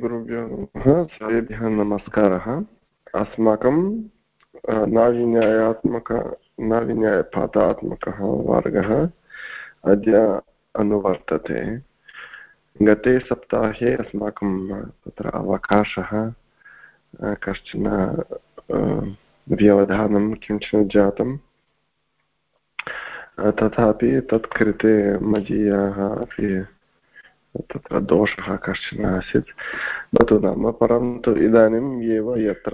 गुरुभ्यो सर्वेभ्यः नमस्कारः। अस्माकं नाविन्यायात्मक नाविन्यायपाठात्मकः वर्गः अद्य अनुवर्तते। गते सप्ताहे अस्माकं, तत्र अवकाशः कश्चन व्यवधानं किञ्चित् जातं तथापि तत्कृते मदीयाः अपि तत्र दोषः कश्चन आसीत्। भवतु नाम, परन्तु इदानीम् एव यत्र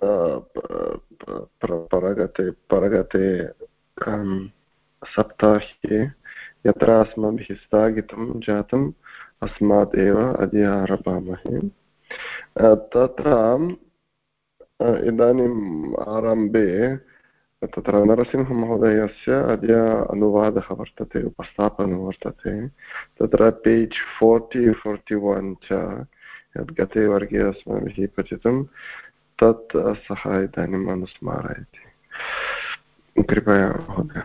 परगते परगते सप्ताहे यत्र अस्माभिः स्थगितं जातम्, अस्मात् एव अद्य आरभामहे तत्र इदानीम् आरम्भे तत्र नरसिंहमहोदयस्य अद्य अनुवादः वर्तते उपस्थापनं वर्तते तत्र पेज् फोर्टि फोर्टि वन् च यद् गते वर्गे अस्माभिः पठितं तत् सः इदानीम् अनुस्मारयति कृपया महोदय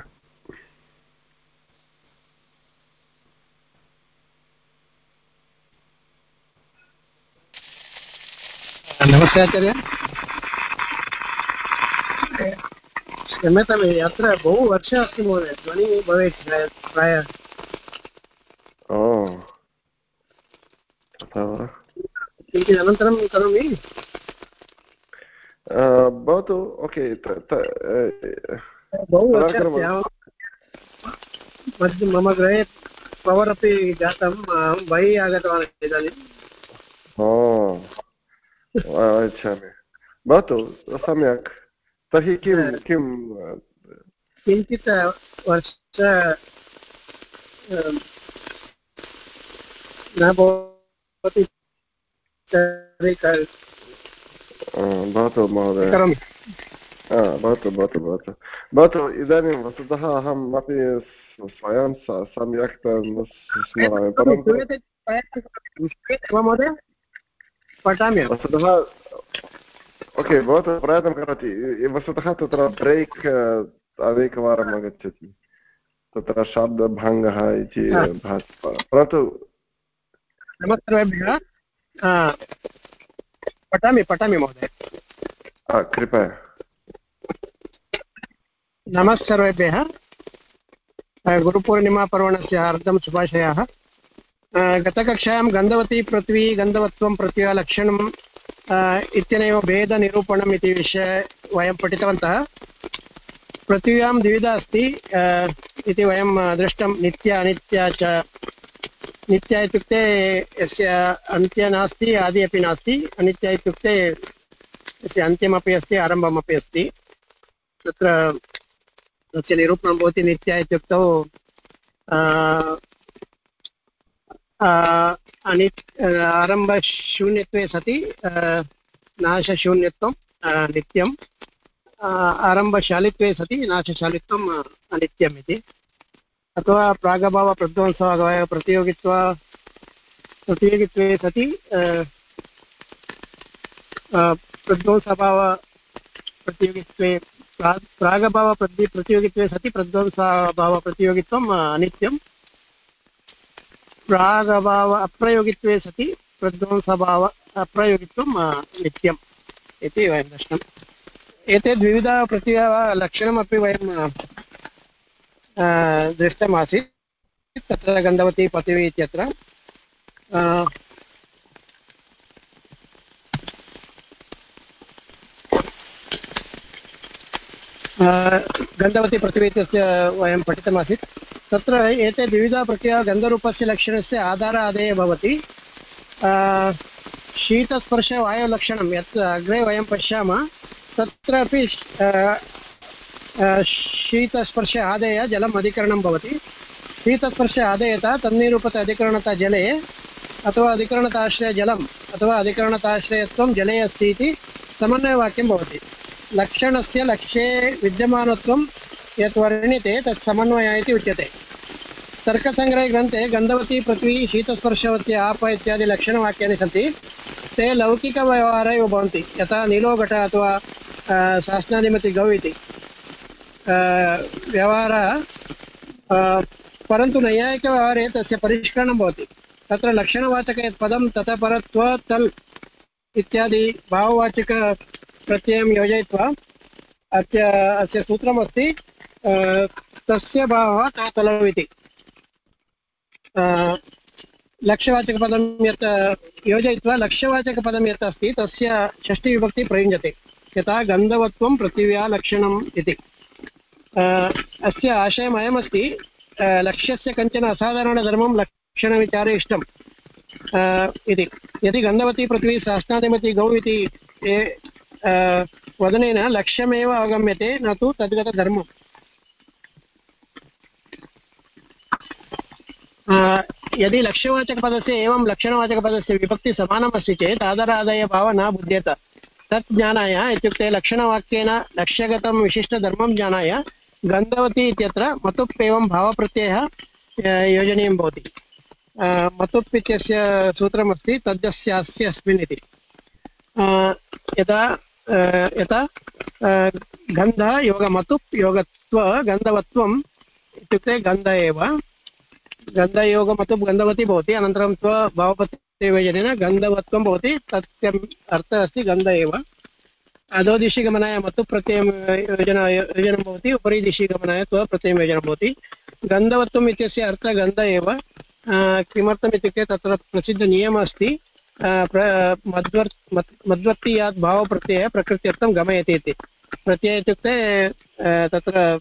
नमस्ते आचार्य क्षम्यताम् अत्र बहु वर्षः अस्ति महोदय ध्वनिः भवेत् प्रायः ओ तथा वा किञ्चित् अनन्तरं करोमि भवतु ओके बहु मम गृहे पवर् अपि जातम् अहं बहिः आगतवान् इच्छामि भवतु सम्यक् तर्हि किं किं किञ्चित् वर्ष न भवति भवतु महोदय। भवतु भवतु भवतु। भवतु इदानीं वस्तुतः अहम् अपि स्वयं सम्यक् न स्मरामि परन्तु पठामि। वस्तुतः ओके भवतु प्रयत्नं करोति वस्तुतः तत्र ब्रेक् अनेकवारम् आगच्छति तत्र शब्दभङ्गः इति परन्तु नमस्कारेभ्यः पठामि पठामि महोदय कृपया नमः सर्वेभ्यः गुरुपूर्णिमापर्वणस्य हार्दं शुभाशयाः गतकक्षायां गन्धवती पृथ्वी गन्धवत्वं पृथ्व्यालक्षणं इत्यनेव भेदनिरूपणम् इति विषये वयं पठितवन्तः पृथिव्यां द्विविधा अस्ति इति वयं दृष्टं नित्य अनित्या च नित्य इत्युक्ते यस्य अन्त्य नास्ति आदि अपि नास्ति अनित्य इत्युक्ते यस्य अन्त्यमपि अस्ति आरम्भमपि अस्ति तत्र तस्य निरूपणं भवति नित्य इत्युक्तौ अनि आरम्भशून्यत्वे सति नाशशून्यत्वं नित्यम्। आरम्भशालित्वे सति नाशशालित्वम् अनित्यम् इति। अथवा प्रागभावप्रध्वंसभाव प्रतियोगित्व, प्रतियोगित्वे सति प्रध्वंसभाव प्रतियोगित्वे प्रागभावप्रति प्रतियोगित्वे सति प्रध्वंसभावप्रतियोगित्वम् अनित्यं प्रागभाव अप्रयोगित्वे सति प्रध्वंसभाव अप्रयोगित्वं नित्यम् इति वयं दर्शनम् एते द्विविधा प्रत्ययलक्षणमपि वयं दृष्टमासीत्। तत्र गन्धवती पतिवी इत्यत्र गन्धवती इत्यस्य वयं पठितमासीत्। तत्र एते द्विविधा प्रत्ययः गन्धरूपस्य लक्षणस्य आधार आदेयः भवति शीतस्पर्शवायुलक्षणं यत् अग्रे वयं पश्यामः, तत्रापि शीतस्पर्श आदेय जलम् अधिकरणं भवति। शीतस्पर्श आदेयता तन्निरूपत अधिकरणता जले अथवा अधिकरणताश्रय जलम् अथवा अधिकरणताश्रयत्वं जले अस्ति इति समन्वयवाक्यं भवति। लक्षणस्य लक्ष्ये विद्यमानत्वं यत् वर्ण्यते तत् समन्वयः इति उच्यते। तर्कसङ्ग्रहग्रन्थे गन्धवती, पृथ्वी, शीतस्पर्शवती, आप इत्यादि लक्षणवाक्यानि सन्ति। ते लौकिकव्यवहारे एव भवन्ति, यथा नीलोघट अथवा शासनाधिमति गौ इति। व्यवहारः परन्तु नैयायिकव्यवहारे तस्य परिष्करणं भवति। तत्र लक्षणवाचक यत् पदं ततः परत्व तल् इत्यादि भाववाचकप्रत्ययं योजयित्वा अस्य अस्य सूत्रमस्ति तस्य भावः कातलौ इति। लक्ष्यवाचकपदं यत्, योजयित्वा लक्ष्यवाचकपदं यत् अस्ति, तस्य षष्टिविभक्तिः प्रयुञ्जते, यथा गन्धवत्वं पृथिव्या लक्षणम् इति। अस्य आशयम् अयमस्ति लक्ष्यस्य कञ्चन असाधारणधर्मं लक्षणविचारे इष्टम्। इति। यदि गन्धवती पृथ्वी शास्त्रादिमती गौ इति वदनेन लक्ष्यमेव अवगम्यते, न तु तद्गतधर्मम्। यदि लक्ष्यवाचकपदस्य एवं लक्षणवाचकपदस्य विभक्तिः समानम् अस्ति चेत्, आदरादयभावः न बुध्येत। तत् ज्ञानाय इत्युक्ते लक्षणवाक्येन लक्ष्यगतं विशिष्टधर्मं ज्ञानाय गन्धवती इत्यत्र मतुप् एवं भावप्रत्ययः योजनीयं भवति। मतुप् इत्यस्य सूत्रमस्ति तद्यस्यास्ति अस्मिन् इति यथा यथा गन्धः योगमतुप् योगत्व, गन्धवत्वम् इत्युक्ते गन्ध एव। गन्धयोगमतुप् गन्धवती भवति, अनन्तरं स्वभावप्रत्यययोजनेन गन्धवत्वं भवति तस्य अर्थः अस्ति गन्ध एव। अधोदिशि गमनाय मतु प्रत्ययं योजना, योजनं भवति, उपरि दिशि गमनाय त्वप्रत्ययं योजनं भवति। गन्धवत्वम् इत्यस्य अर्थः गन्ध एव। किमर्थम् इत्युक्ते तत्र प्रसिद्धनियमः अस्ति। मध्वर् मध्वर्तीयात् भावप्रत्ययः प्रकृत्यर्थं गमयति इति। प्रत्ययः इत्युक्ते तत्र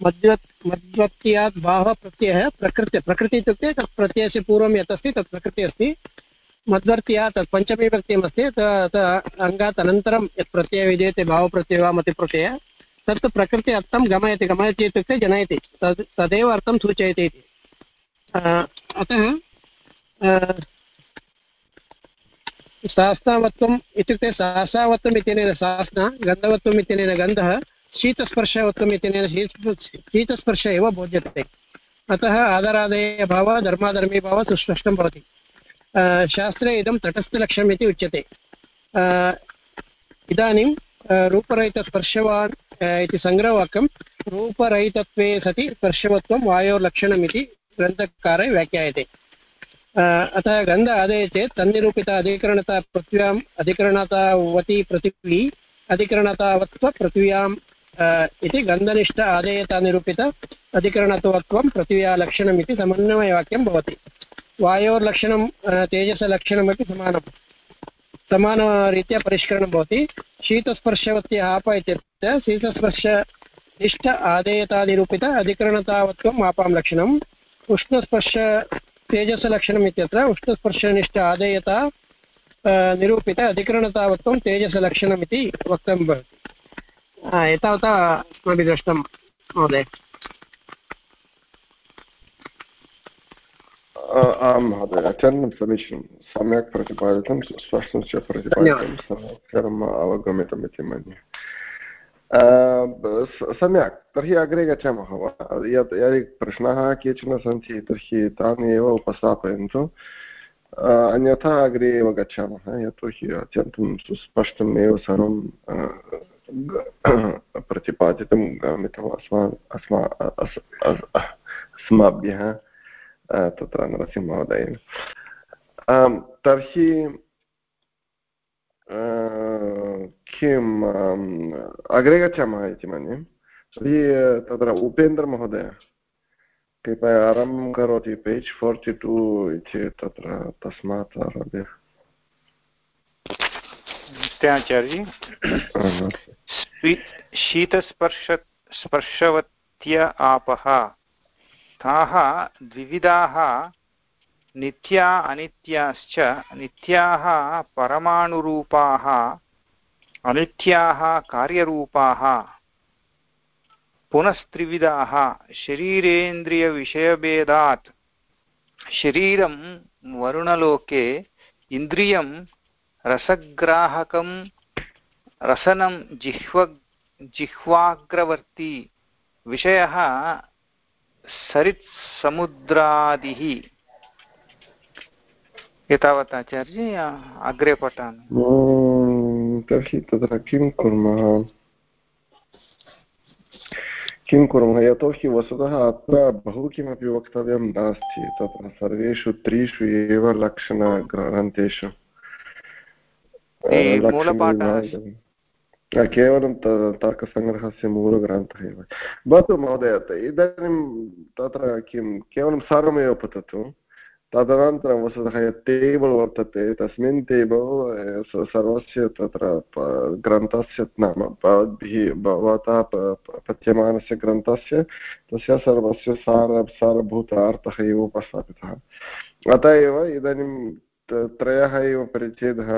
मध्वत् भावप्रत्ययः प्रकृत्य, प्रकृति इत्युक्ते तत् प्रत्ययस्य पूर्वं यत् अस्ति तत् प्रकृतिः अस्ति। मध्वर्त्या तत् पञ्चमीभक्तिम् अस्ति अङ्गात् अनन्तरं यत् प्रत्ययः विजयते भावप्रत्ययः वा मतिप्रत्ययः तत् प्रकृति अर्थं गमयति। गमयति इत्युक्ते जनयति, तद्, तदेव अर्थं सूचयति इति। अतः शास्तावत्वम् इत्युक्ते सासावत्वम् इत्यनेन शास्ना गन्धवत्वम् इत्यनेन गन्धः, शीतस्पर्शवत्वम् इत्यनेन शीतस्पर्श एव बोध्यते अतः आदरादयभावः, धर्माधर्मीभावः सुस्पष्टं भवति। शास्त्रे इदं तटस्थलक्ष्यम् इति उच्यते। इदानीं रूपरहितस्पर्शवान् इति सङ्ग्रहवाक्यं रूपरहितत्वे सति स्पर्शवत्वं वायोर्लक्षणम् इति ग्रन्थकारे व्याख्यायते। अतः गन्ध आदये चेत् तन्निरूपिता अधिकरणता पृथिव्याम्, अधिकरणतावती पृथिवी, अधिकरणतावत्व पृथिव्याम् इति गन्धनिष्ठ आदेयता निरूपित अधिकरणत्वत्वं पृथिव्या लक्षणम् इति समन्वयवाक्यं भवति। वायोर्लक्षणं तेजसलक्षणमपि समानं। समानरीत्या परिष्करणं भवति। शीतस्पर्शवत्य आप इत्यत्र शीतस्पर्शनिष्ठ आदेयतानिरूपित अधिकरणतावत्वम् आपां लक्षणम्। उष्णस्पर्श तेजसलक्षणम् इत्यत्र उष्णस्पर्शनिष्ठ आदेयता निरूपित अधिकरणतावत्वं तेजसलक्षणम् वक्तव्यं भवति। एतावता अस्माभिः दृष्टं महोदय। आं महोदय अत्यन्तं समीचीनं सम्यक् प्रतिपादितं च प्रतिपादितं सर्वम् इति मन्ये। सम्यक्। तर्हि अग्रे गच्छामः वा यत्, यदि प्रश्नाः केचन सन्ति, तर्हि तान् एव उपस्थापयन्तु। अन्यथा अग्रे एव गच्छामः यतोहि अत्यन्तं सुस्पष्टम् एव सर्वं प्रतिपादितं गमितम् अस्मा अस्मा अस्माभ्यः तत्र नरसिंहमहोदयेन। तर्हि किम् अग्रे गच्छामः इति मन्ये। तर्हि, तत्र उपेन्द्रमहोदय कृपया आरम्भं करोति पेज् फोर्टि टु इति तत्र तस्मात् आरभ्य। आचार्य शीतस्पर्श, स्पर्शवत्य आपः, ताः द्विविधाः नित्या अनित्याश्च, नित्याः परमाणुरूपाः, अनित्याः कार्यरूपाः, पुनस्त्रिविधाः, शरीरेन्द्रियविषयभेदात्, शरीरं वरुणलोके, इन्द्रियं रसग्राहकं, रसनं जिह्व, जिह्वाग्रवर्ती, विषयः सरित्समुद्रादिः। एतावत् आचार्य अग्रे पठामि तर्हि तत्र किं कुर्मः? किं कुर्मः? यतोहि वस्तुतः अत्र बहु किमपि वक्तव्यं नास्ति। तत्र सर्वेषु त्रिषु एव लक्षणग्रन्थेषु केवलं तर्कसङ्ग्रहस्य मूलग्रन्थः एव। भवतु महोदय इदानीं तत्र किं? केवलं सर्वमेव पततु। तदनन्तरं वस्तुतः यत् टेबल् वर्तते तस्मिन् टेबल् सर्वस्य तत्र ग्रन्थस्य नाम भवद्भिः भवता पच्यमानस्य ग्रन्थस्य तस्य सर्वस्य सार सारभूत अर्थः एव उपस्थापितः अतः एव इदानीं त्रयः एव परिच्छेदः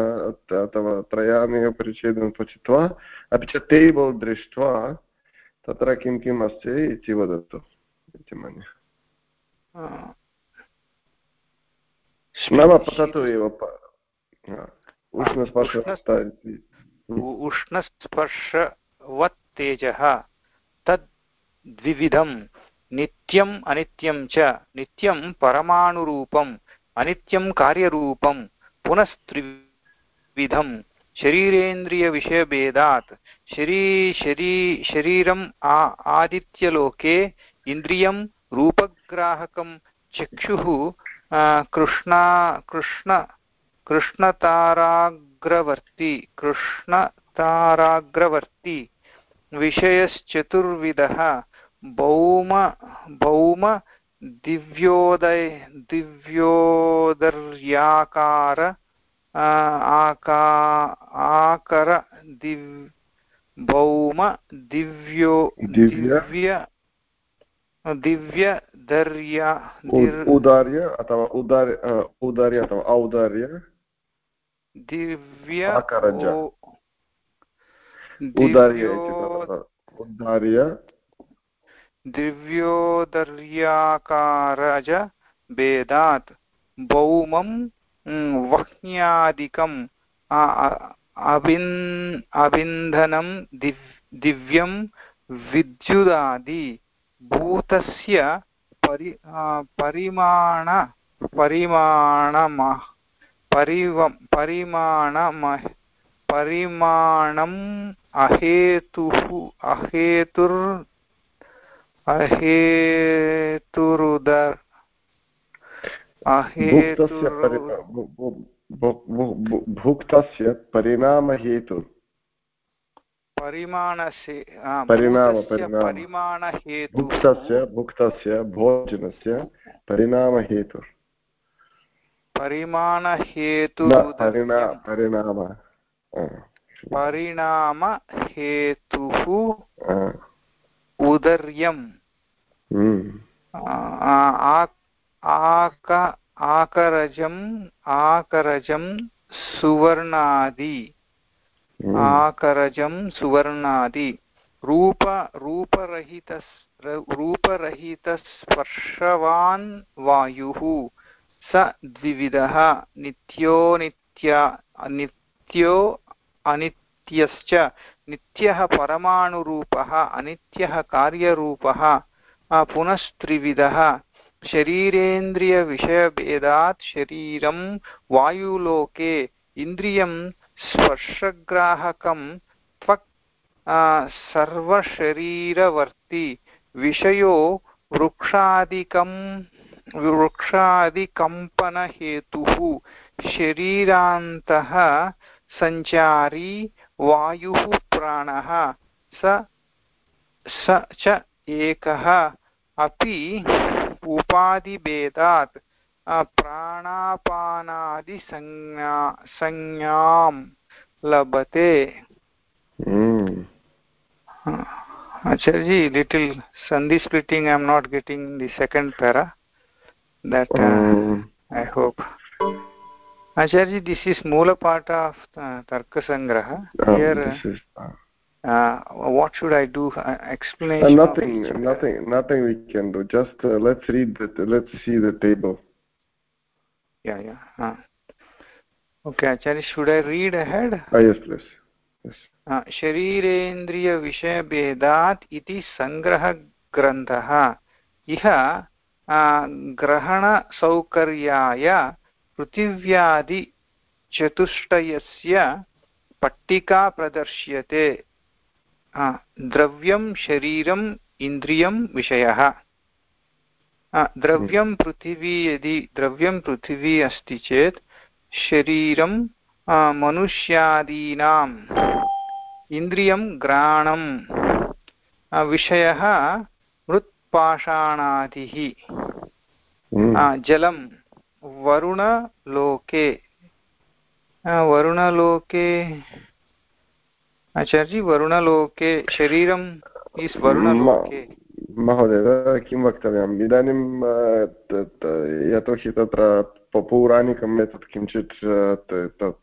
अथवा त्रयानेव परिच्छेदं पठित्वा अपि च टेबल् दृष्ट्वा तत्र किं किम् अस्ति इति वदतु इति मन्ये नाम पततु एव उष्णस्पर्श उष्णस्पर्शवत् तेजः तद् द्विविधं नित्यम् अनित्यं च नित्यं परमाणुरूपम् अनित्यं कार्यरूपं पुनस्त्रिविधं शरीरेन्द्रियविषयभेदात् शरी शरी शरीरम् आ आदित्यलोके इन्द्रियं रूपग्राहकं चक्षुः कृष्णा कृष्ण कृष्णताराग्रवर्ति कृष्णताराग्रवर्ति विषयश्चतुर्विधः भौम भौम दिव्योदय दिव्योदर्याकार आका आकर दिव् भौम दिव्यो दिव्य दिव्यदर्या उदार्य अथवा उदार्य उदार्य अथवा औदार्य। दिव्य उदार्य उदार्य। दिव्योदर्याकारज भेदात् भौमं वह्न्यादिकम् अबिन् अबिन्धनं दिव् दिव्यं विद्युदादि। भूतस्य परि परिमाण परिमाणम परिव परिमाणम परिमाणम् अहेतुः अहेतुर् अहेतुरुदर् भुक्तस्य परिणामहेतुः परिणाम परिमाणहेतु भुक्तस्य भुक्तस्य भोजनस्य परिणामहेतु. परिमाणहेतु परिणाम परिणामहेतुः उदर्यम्. आकरजम् आकरजं सुवर्णादि. आकरजं सुवर्णादि रूप रूपरहित रूपरहितस्पर्शवान् वायुः स द्विविधः नित्यो नित्या नित्यो अनित्यश्च नित्यः परमाणुरूपः अनित्यः कार्यरूपः पुनस्त्रिविधः शरीरेन्द्रियविषयभेदात् शरीरं वायुलोके इन्द्रियं स्पर्शग्राहकं त्वक् सर्वशरीरवर्ति विषयो वृक्षादिकं, वृक्षादिकम्पनहेतुः शरीरान्तः सञ्चारी वायुः प्राणः स स च एकः अपि उपाधिभेदात् प्राणापानादिसंज्ञा संज्ञां लभते Acharji, little sandhi splitting I am not getting the second para. That uh, um. I hope. Acharji, this is Mula Pata of uh, Tarka Sangraha. Here, uh, is, uh, uh, what should I do? Uh, explanation. Uh, nothing, nothing, nothing we can do. Just uh, let's read the, let's see the table. Yeah yeah uh. okay acharya should i read ahead? Uh, yes please yes. शरीरेन्द्रियविषयभेदात् इति सङ्ग्रहग्रन्थः इह ग्रहणसौकर्याय पृथिव्यादिचतुष्टयस्य पट्टिका प्रदर्श्यते। द्रव्यं शरीरं इन्द्रियं विषयः। द्रव्यं पृथिवी यदि द्रव्यं पृथिवी अस्ति चेत् शरीरं मनुष्यादीनाम् इन्द्रियं घ्राणं विषयः मृत्पाषाणादिः हम्म। जलं वरुणलोके वरुणलोके आचार्यजी वरुणलोके शरीरम् इस् वरुणलोके महोदय किं वक्तव्यम् इदानीं यतोहि तत्र पौराणिकम् एतत् किञ्चित्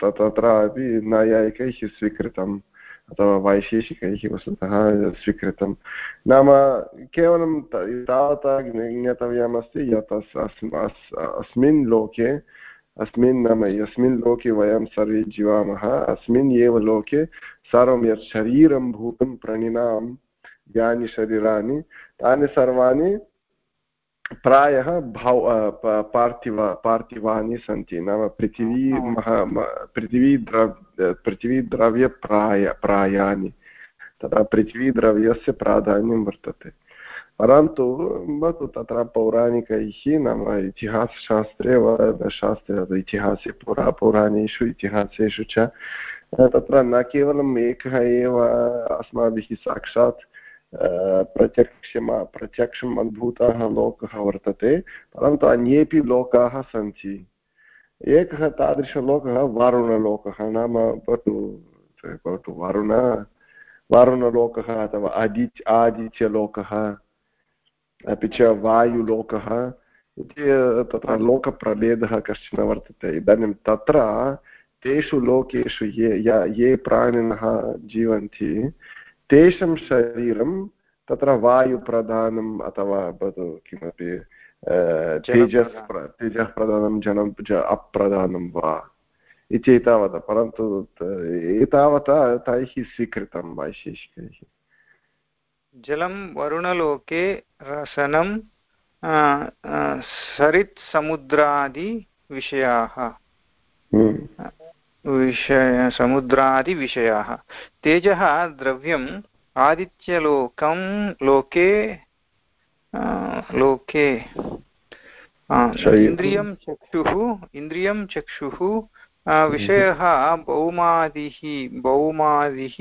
तत्र अपि नैयायिकैः स्वीकृतम् अथवा वैशेषिकैः वस्तुतः स्वीकृतं नाम केवलं तावता ज्ञातव्यमस्ति यत् अस्मिन् लोके अस्मिन् नाम यस्मिन् लोके वयं सर्वे जीवामः अस्मिन् एव लोके सर्वं यत् शरीरं भूतं प्राणिनां यानि शरीराणि तानि सर्वाणि प्रायः भौ पार्थिव पार्थिवानि सन्ति। नाम पृथिवी महा पृथिवीद्रव पृथिवीद्रव्यप्राय प्रायानि। तथा पृथिवीद्रव्यस्य प्राधान्यं वर्तते। परन्तु भवतु तत्र पौराणिकैः नाम इतिहासशास्त्रे वा शास्त्रे इतिहासे पुरा पौराणेषु इतिहासेषु च तत्र न केवलम् एकः एव अस्माभिः साक्षात् प्रत्यक्षमा, प्रत्यक्षम् अद्भुतः लोकः वर्तते, परन्तु अन्येपि लोकाः सन्ति। एकः तादृशलोकः वारुणलोकः, नाम भवतु भवतु वारुण, वारुणलोकः अथवा आदि आदित्यलोकः, अपि च वायुलोकः इति तत्र लोकप्रभेदः कश्चन वर्तते। इदानीं तत्र तेषु लोकेषु ये ये प्राणिनः जीवन्ति तेषां शरीरं तत्र वायुप्रधानम् अथवा भवतु किमपि तेजस् तेजः प्रधानं जनं अप्रधानं वा इति एतावता परन्तु एतावता तैः स्वीकृतं वैशेषिकैः। जलं वरुणलोके रसनं सरित्समुद्रादिविषयाः हम्म। विषय समुद्रादिविषयाः तेजः द्रव्यम् आदित्यलोकं लोके लोके इन्द्रियं चक्षुः इन्द्रियं चक्षुः विषयः भौमादिः भौमादिः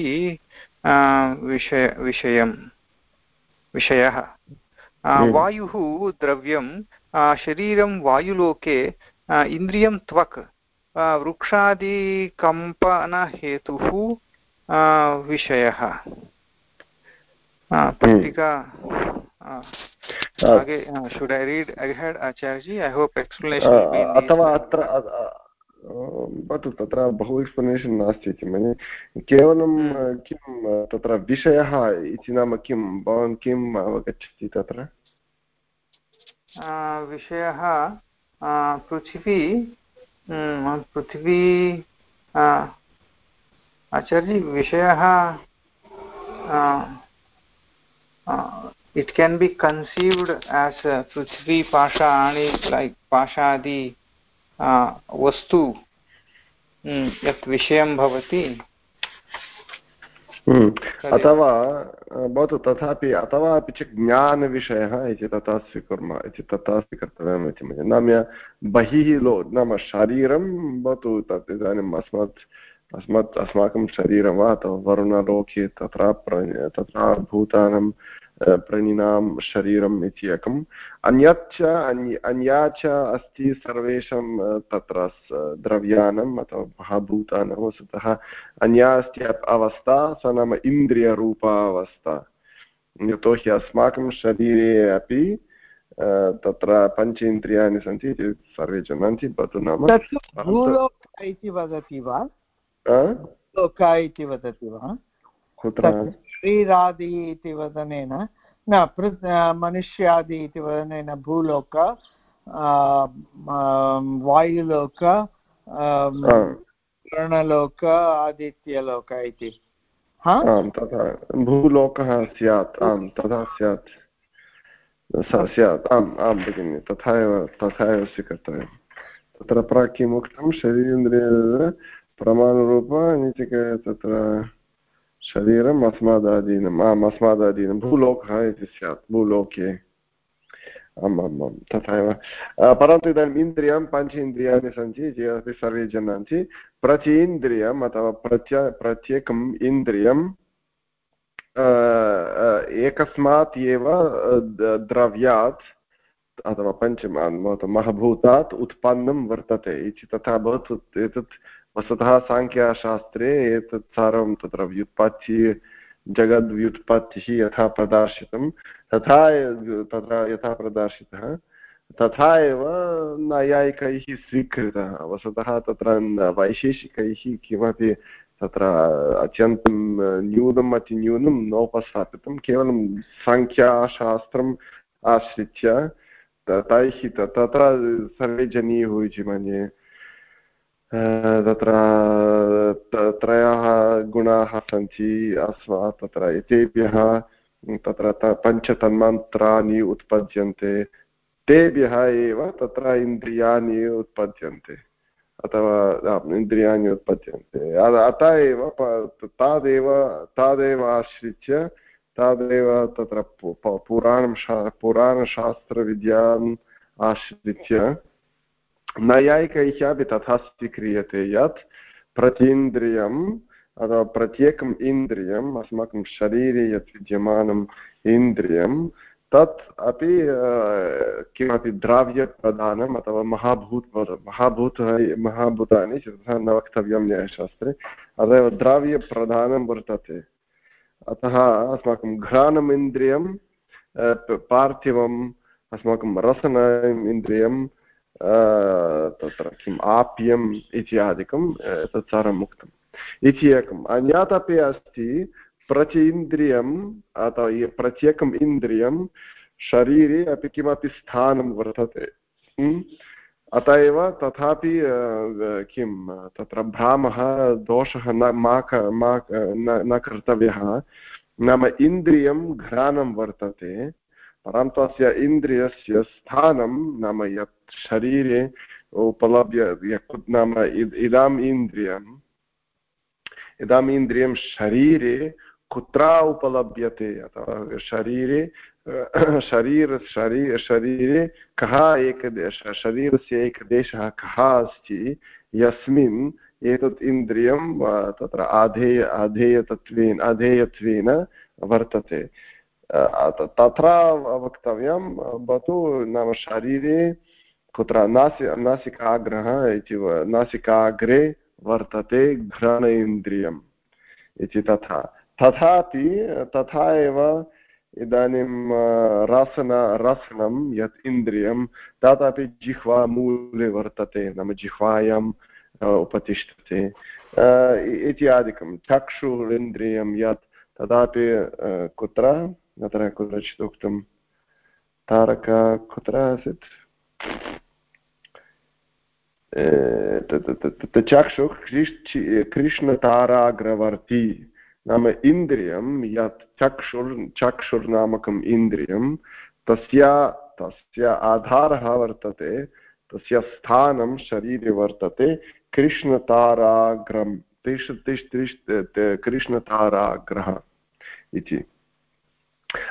विषय विषयं। विषयः हम्म। वायुः द्रव्यं शरीरं वायुलोके इन्द्रियं त्वक् वृक्षादिकम्पनहेतुः विषयः। पट्टिका should I read I had Acharyaji I hope explanation अथवा अत्र भवतु तत्र बहु एक्स्प्लनेशन् नास्ति इति। मन्ये केवलं किं तत्र विषयः इति नाम किं? भवान् किम् अवगच्छति तत्र? विषयः पृथिवी हम्म, पृथ्वी आचार्य, विषयः it can be conceived as पृथिवी पाषाणि लैक् पाषादि वस्तु हम्म, यत् विषय भवति। अथवा भवतु तथापि अथवा अपि च ज्ञानविषयः इति तथा स्वीकुर्मः इति तथा स्वीकर्तव्यम् इति मन्ये। नाम बहिः लो नाम शरीरं भवतु तत् इदानीम् अस्मात् अस्मात् अस्माकं शरीरं वा अथवा वरुणलोके तत्र तत्र भूतानां प्राणिनां शरीरम् इति एकम्। अन्यच्च अन्या च अस्ति सर्वेषां तत्र द्रव्याणाम् अथवा महाभूतानां वस्तुतः। अन्या अस्ति अवस्था सा नाम इन्द्रियरूपा अवस्था यतोहि अस्माकं शरीरे अपि तत्र पञ्च इन्द्रियाणि सन्ति इति सर्वे जानन्ति भवतु नाम। इति वदति वा? इति वदति वा? कुत्र? शरीरादि इति वदनेन न मनुष्यादि इति वदनेन भूलोक वायुलोक वर्णलोक आदित्यलोक इति। तथा भूलोकः स्यात् आम् तथा स्यात्। स्यात् आम् आं भगिनि तथा एव तथा एव स्वीकर्तव्यं। तत्र प्राक् किम् उक्तं शरीरेन्द्रिय प्रमाणरूप तत्र शरीरम् अस्मादादीनम् आम्, अस्मादादीनं, भूलोकः इति स्यात्, भूलोके। आम् आम् आम् तथा एव परन्तु इदानीम् इन्द्रियं पञ्च इन्द्रियाणि सन्ति, ये अपि सर्वे जानन्ति। प्रचीन्द्रियम् अथवा प्रत्य, प्रत्येकम् इन्द्रियं एकस्मात् एव द्रव्यात्, अथवा पञ्च महभूतात् उत्पन्नं वर्तते इति तथा भवतु एतत् वस्तुतः साङ्ख्यशास्त्रे एतत् सर्वं तत्र व्युत्पत्ति जगद्व्युत्पत्तिः यथा प्रदर्शितं तथा तत्र यथा प्रदर्शितः, तथा एव नैयायिकैः स्वीकृतः। वस्तुतः तत्र वैशेषिकैः किमपि तत्र अत्यन्तं न्यूनम् अतिन्यूनं नोपस्थापितं, केवलं सङ्ख्याशास्त्रम् आश्रित्य तैः तत्र सर्वे जनीयुः इति मन्ये। तत्र त्रयः गुणाः सन्ति अस्मात् तत्र एतेभ्यः, तत्र पञ्चतन्मात्राणि उत्पद्यन्ते। तेभ्यः एव तत्र इन्द्रियाणि उत्पद्यन्ते, अथवा इन्द्रियाणि उत्पद्यन्ते। अत एव तादेव तादेव आश्रित्य, तादेव तत्र पुराणं पुराणशास्त्रविद्याम् आश्रित्य नैयायिकैः अपि तथा स्वीक्रियते यत् प्रतीन्द्रियम् अथवा प्रत्येकम् इन्द्रियम् अस्माकं शरीरे यत् विद्यमानम् इन्द्रियं तत् अपि किमपि द्राव्यप्रधानम् अथवा महाभूत महाभूत, महाभूतानि तथा न वक्तव्यं न्यायशास्त्रे अतः एव द्राव्यप्रधानं वर्तते। अतः अस्माकं घ्राणम् इन्द्रियं पार्थिवम्, अस्माकं रसन इन्द्रियं तत्र किम्? आप्यम् इत्यादिकं तत् सर्वम् उक्तम् इति एकम् अन्यत् अपि अस्ति, प्रचीन्द्रियम्, अथवा प्रत्येकम् इन्द्रियं, शरीरे अपि किमपि स्थानं वर्तते। अत एव तथापि किं तत्र भ्रामः दोषः न मा न कर्तव्यः। नाम इन्द्रियं घ्राणं वर्तते। परन्तु अस्य इन्द्रियस्य स्थानं नाम यत् शरीरे उपलभ्य नाम इदम् इन्द्रियम्, इदम् इन्द्रियं शरीरे कुत्र उपलभ्यते अथवा शरीरे, शरीर शरीर, शरीरे कः एकदेश शरीरस्य एकदेशः कः अस्ति, यस्मिन् एतत् इन्द्रियं तत्र आधेय आधेयतत्वेन अधेयत्वेन वर्तते। तत्र वक्तव्यं भवतु नाम शरीरे कुत्र नासि नासिकाग्रः इति नासिकाग्रे वर्तते घ्राण इन्द्रियम् इति तथा तथापि तथा एव इदानीं रसन रसनं यत् इन्द्रियं तदपि जिह्वामूले वर्तते नाम जिह्वायाम् उपतिष्ठते इत्यादिकं चक्षुरिन्द्रियं यत् तदापि कुत्र तत्र कुत्रचित् उक्तं तारक कुत्र आसीत् चक्षुः कृष्णताराग्रवर्ती नाम इन्द्रियं यत् चक्षुर् चक्षुर्नामकम् इन्द्रियं तस्य तस्य आधारः वर्तते तस्य स्थानं शरीरे वर्तते कृष्णताराग्रं कृष्णताराग्रः इति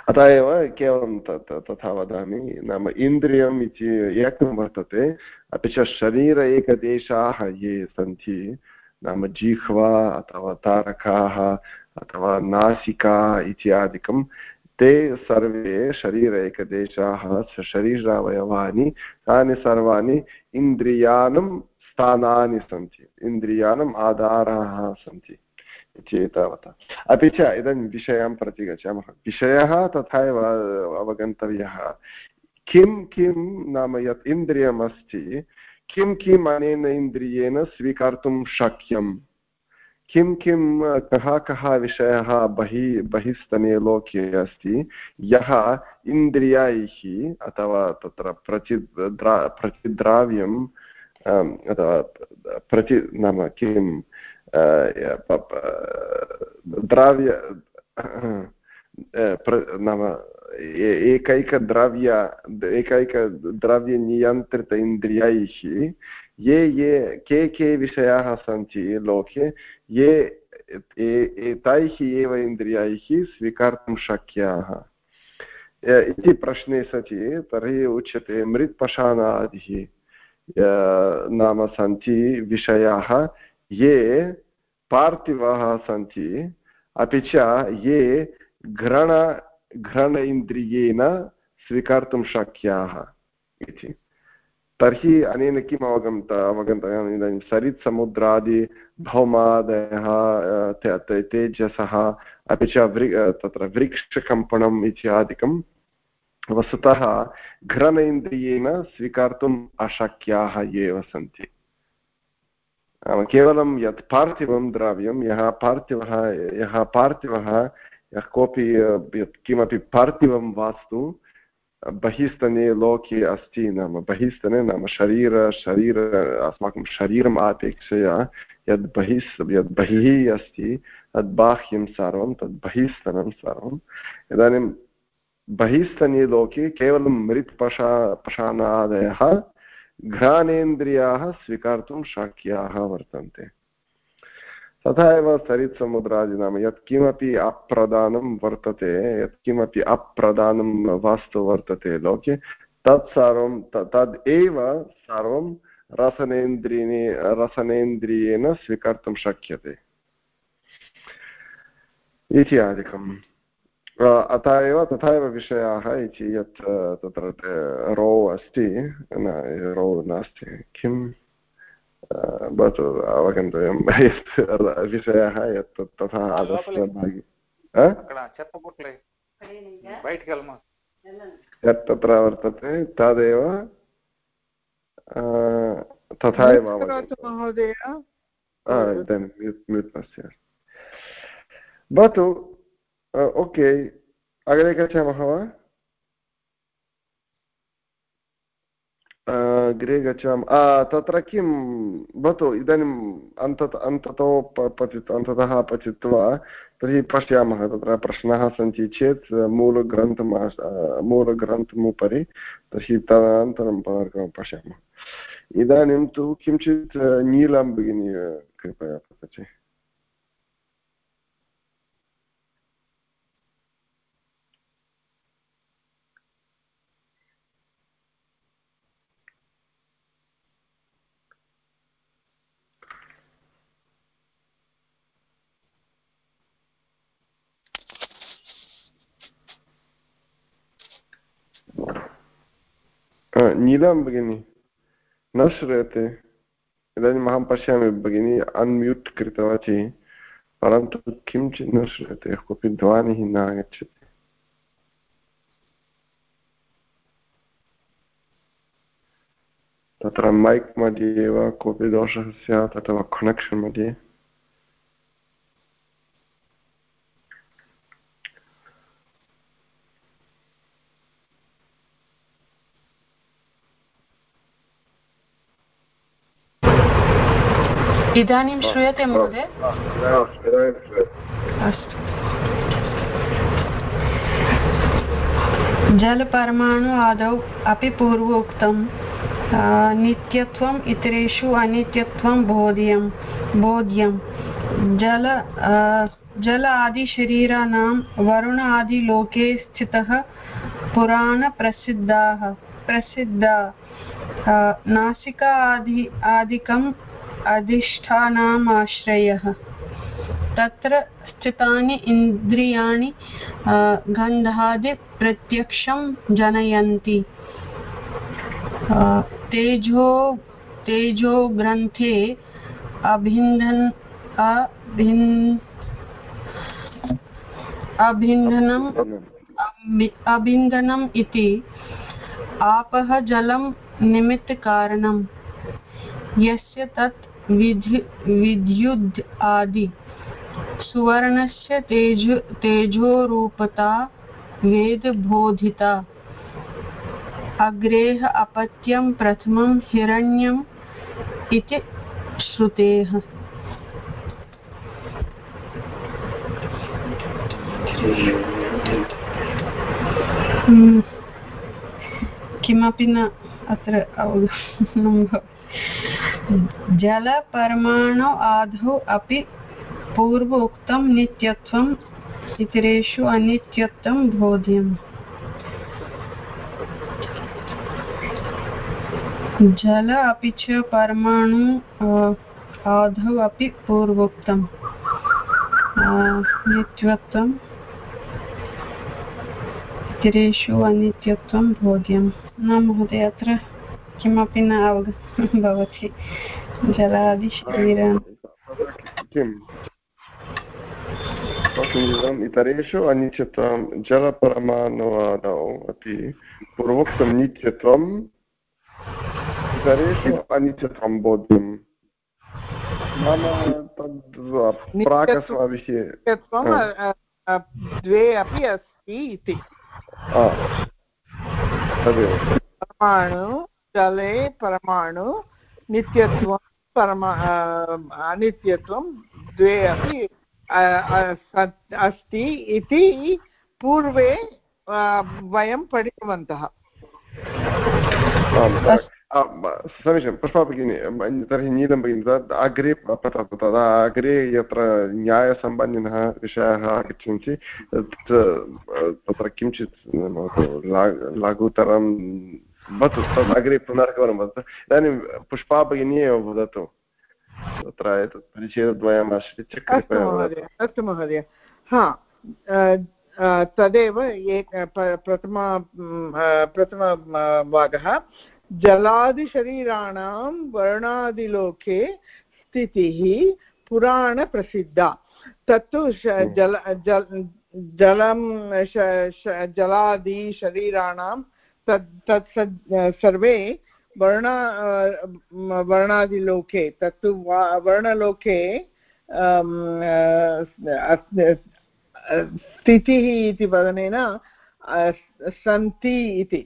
अतः एव केवलं तथा वदामि. नाम इन्द्रियम् इति एकं वर्तते, अपि च शरीर एकदेशाः ये सन्ति, नाम जिह्वा अथवा तारकाः अथवा नासिका इत्यादिकं, ते सर्वे शरीर एकदेशाः शरीरावयवानि, तानि सर्वाणि इन्द्रियाणां स्थानानि सन्ति, इन्द्रियाणाम् आधाराः सन्ति। इति एतावता अपि च इदानीं विषयां प्रति गच्छामः विषयः तथा एव अवगन्तव्यः। किं किं नाम यत् इन्द्रियमस्ति, किं किम् अनेन इन्द्रियेण स्वीकर्तुं शक्यं? किं किं, कः कः विषयः बहिः, बहिस्तने लोके अस्ति? यः इन्द्रियैः अथवा तत्र प्रतिद्रा प्रतिद्राव्यं प्रति नाम किं द्राव्य नाम एकैकद्रव्य एकैकद्रव्यनियन्त्रित इन्द्रियैः ये ये के के विषयाः सन्ति लोके ये तैः एव इन्द्रियैः स्वीकर्तुं शक्याः इति प्रश्ने सति तर्हि उच्यते मृत्पशानादिः नाम सन्ति विषयाः, ये पार्थिवाः सन्ति, अपि च ये घ्रण घ्रण इन्द्रियेण स्वीकर्तुं शक्याः इति। तर्हि अनेन किम् अवगन्त, अवगन्तव्यम्? इदानीं सरित्समुद्रादि, भौमादयः तेजसः, अपि च वृ, तत्र वृक्षकम्पणम् इत्यादिकं वस्तुतः घ्रनेन्द्रियेण स्वीकर्तुम् अशक्याः एव सन्ति। केवलं यत् पार्थिवं द्रव्यं, यः पार्थिवः यः पार्थिवः, यः कोऽपि यत् किमपि पार्थिवं वास्तु, बहिस्तने लोके अस्ति नाम, बहिस्तने नाम शरीर शरीर, अस्माकं शरीरम् अपेक्षया यद् बहिः यद् बहिः अस्ति तद् बाह्यं सर्वं, तद् बहिस्तनं सर्वम् इदानीं बहिस्तने लोके केवलं मृत्पशा, पशानादयः, घ्राणेन्द्रियाः स्वीकर्तुं शक्याः वर्तन्ते। तथा एव सरित्समुद्रादि नाम यत्किमपि अप्रदानं वर्तते, यत्किमपि अप्रदानं वास्तु वर्तते लोके तत्सर्वं तद् एव सर्वं रसनेन्द्रिये रसनेन्द्रियेण स्वीकर्तुं शक्यते। इत्यादिकम् अतः एव तथा एव विषयाः इति यत् तत्र रो अस्ति न रो नास्ति किं भवतु अवगन्तव्यं यत् विषयः यत् तथा आदर्शभागे यत् तत्र वर्तते तदेव तथा एव महोदय इदानीं म्यूट् अस्ति भवतु ओके अग्रे गच्छामः वा अग्रे गच्छामः तत्र किं भवतु? इदानीम् अन्तत, अन्ततो पतित् अन्ततः पतित्वा तर्हि पश्यामः, तत्र प्रश्नाः सन्ति चेत्, मूलग्रन्थम् मूलग्रन्थमुपरि, तर्हि तदनन्तरं पश्यामः। इदानीं तु किञ्चित् नीलं भगिनी कृपया पतति नीलं भगिनि न श्रूयते इदानीम् अहं पश्यामि भगिनी अन्म्यूट् कृतवती परन्तु किञ्चित् न श्रूयते कोऽपि ध्वनिः न आगच्छति तत्र मैक् मध्ये एव कोऽपि दोषः स्यात् अथवा कनेक्षन् मध्ये इदानीं श्रूयते महोदय? अस्तु। जलपरमाणु आदौ अपि पूर्वोक्तं नित्यत्वम् इतरेषु अनित्यत्वं बोध्यं बोध्यं जल जल आदिशरीराणां वरुण आदिलोके स्थितः पुराणप्रसिद्धाः प्रसिद्धा नासिका आदि आदिकं अधिष्ठानामाश्रयः। तत्र स्थितानि इन्द्रियाणि गन्धादिप्रत्यक्षं जनयन्ति। तेजो तेजो ग्रन्थे अभिन्धन्, अभिन् अभिन्धनम् अभिन्दनम् इति आपः जलं निमित्तकारणं यस्य तत् विद्युद् आदि। सुवर्णस्य तेजो, तेजोरूपता, वेदबोधिता। अग्रेः अपत्यं प्रथमं हिरण्यम् इति श्रुतेः। किमपि न, अत्र अवगमनं भवति। जलपरमाणु आदौ अपि पूर्व उक्तं नित्यत्वम्, इतरेषु अनित्यत्वं बोध्यम्। जल अपि च परमाणु आदौ अपि पूर्वोक्तं नित्यत्वं इतरेषु अनित्यत्वं बोध्यं न महोदय, अत्र किमपि न भवति। जलादिशरीरं किम् इतरेषु अनित्यत्वं जलपरमाणुवादौ अपि पूर्वोक्तं नित्यत्वम् इतरेषु अनित्यत्वं बोध्यम्। नाम तद् प्राक् द्वे अपि अस्ति इति। तदेव। परमाणु जले परमाणु नित्यत्वं परमा अनित्यत्वं द्वे अपि अस्ति इति पूर्वे वयं पठितवन्तः। समीचीनं। पुष्पा भगिनी तर्हि नीलं भगिनी तद् अग्रे तदा अग्रे यत्र न्यायसम्बन्धिनः विषयाः आगच्छन्ति तत्र किञ्चित् लघुतरं भवतु तद् अग्रे पुनरेकवारं वदतु इदानीं पुष्पा भगिनी एव वदतु तत्र एतत् परिचयद्वयम् आश्रित्य अस्तु महोदय हा तदेव एक प्रथम प्रथमभागः जलादिशरीराणां वर्णादिलोके स्थितिः पुराणप्रसिद्धा। तत्तु जल जलं जलादिशरीराणां तत् तत् सर्वे वर्ण वर्णादिलोके तत्तु वर्णलोके स्थितिः इति वदनेन सन्ति इति।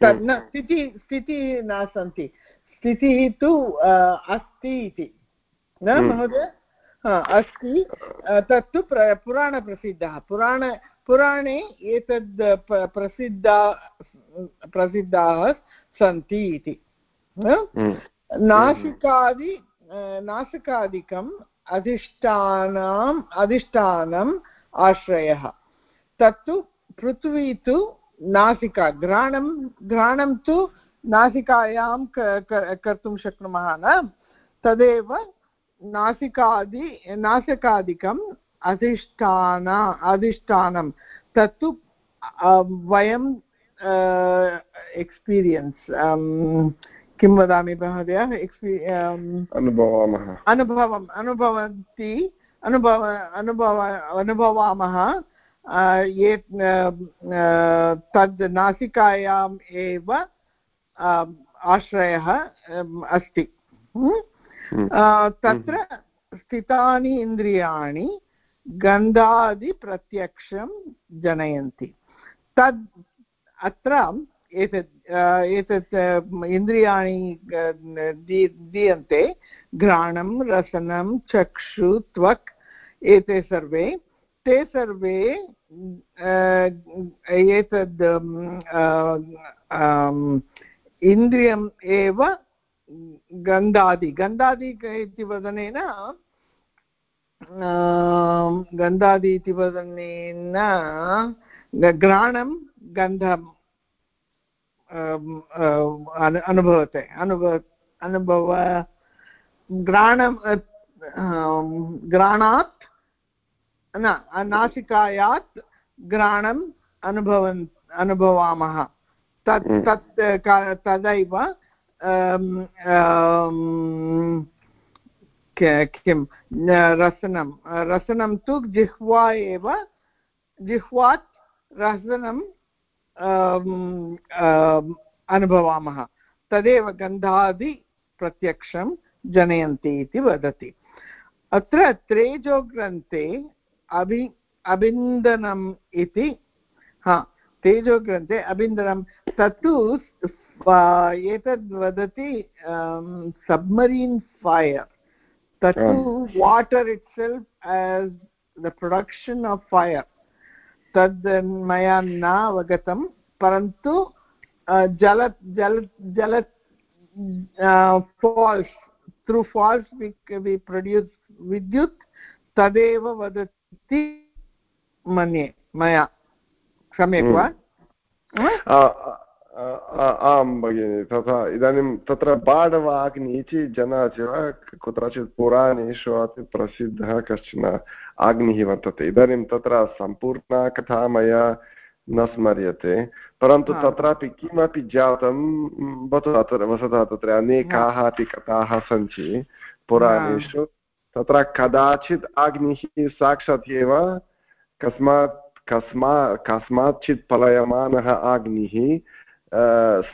तद् न स्थितिः स्थितिः न सन्ति। स्थितिः तु अस्ति इति। न महोदय? अस्ति। तत्तु प्र पुराणप्रसिद्धः। पुराण पुराणे एतद् प्रसिद्धा प्रसिद्धाः सन्ति इति। नासिकादि नासिकादिकम् अधिष्ठानाम् अधिष्ठानम् आश्रयः। तत्तु पृथ्वी तु नासिका घ्राणं घ्राणं तु नासिकायां कर्तुं शक्नुमः न? तदेव नासिकादि नासिकादिकम् अधिष्ठान अधिष्ठानं। तत्तु वयं एक्स्पीरियन्स् किं वदामि महोदय? अनुभवामः। अनुभवम् अनुभवन्ति अनुभव अनुभव अनुभवामः। ये तद् नासिकायाम् एव आश्रयः अस्ति। तत्र स्थितानि इन्द्रियाणि गन्धादिप्रत्यक्षं जनयन्ति। तद् अत्र एतत् एतत् इन्द्रियाणि दीयन्ते। घ्राणं, रसनं, चक्षु, त्वक्, एते सर्वे। ते सर्वे एतद् इन्द्रियम् एव गन्धादि। गन्धादि इति वदनेन गन्धादि इति वदनेन घ्राणं गन्धम् अनुभवते। अनुभव अनुभव घ्राणं घ्राणात् न नासिकायात् घ्राणम् अनुभवन् अनुभवामः। तत् तत् तदैव किं रसनं रसनं तु जिह्वा एव। जिह्वात् रसनं अनुभवामः। तदेव गन्धादि प्रत्यक्षं जनयन्ति इति वदति। अत्र त्रेजोग्रन्थे अभि अबिन्दनम् इति। हा तेजोग्रन्थे अबिन्दनं तत्तु एतद् वदति सब्मरीन् फैर् तत्तु water itself as the production of fire तद् मया न अवगतं परन्तु जल जल जल falls through false we, we produce vidyut तदेव वदति मन्ये मया सम्यक् वा आं भगिनि तथा इदानीं तत्र बाढवाग्नि इति जनाति वा कुत्रचित् पुराणेषु अपि प्रसिद्धः कश्चन अग्निः वर्तते। इदानीं तत्र सम्पूर्णा कथा मया न स्मर्यते परन्तु तत्रापि किमपि जातं वस्तुतः तत्र अनेकाः अपि कथाः सन्ति पुराणेषु। तत्र कदाचित् अग्निः साक्षात् एव कस्मात् कस्मा कस्माच्चित् पलयमानः अग्निः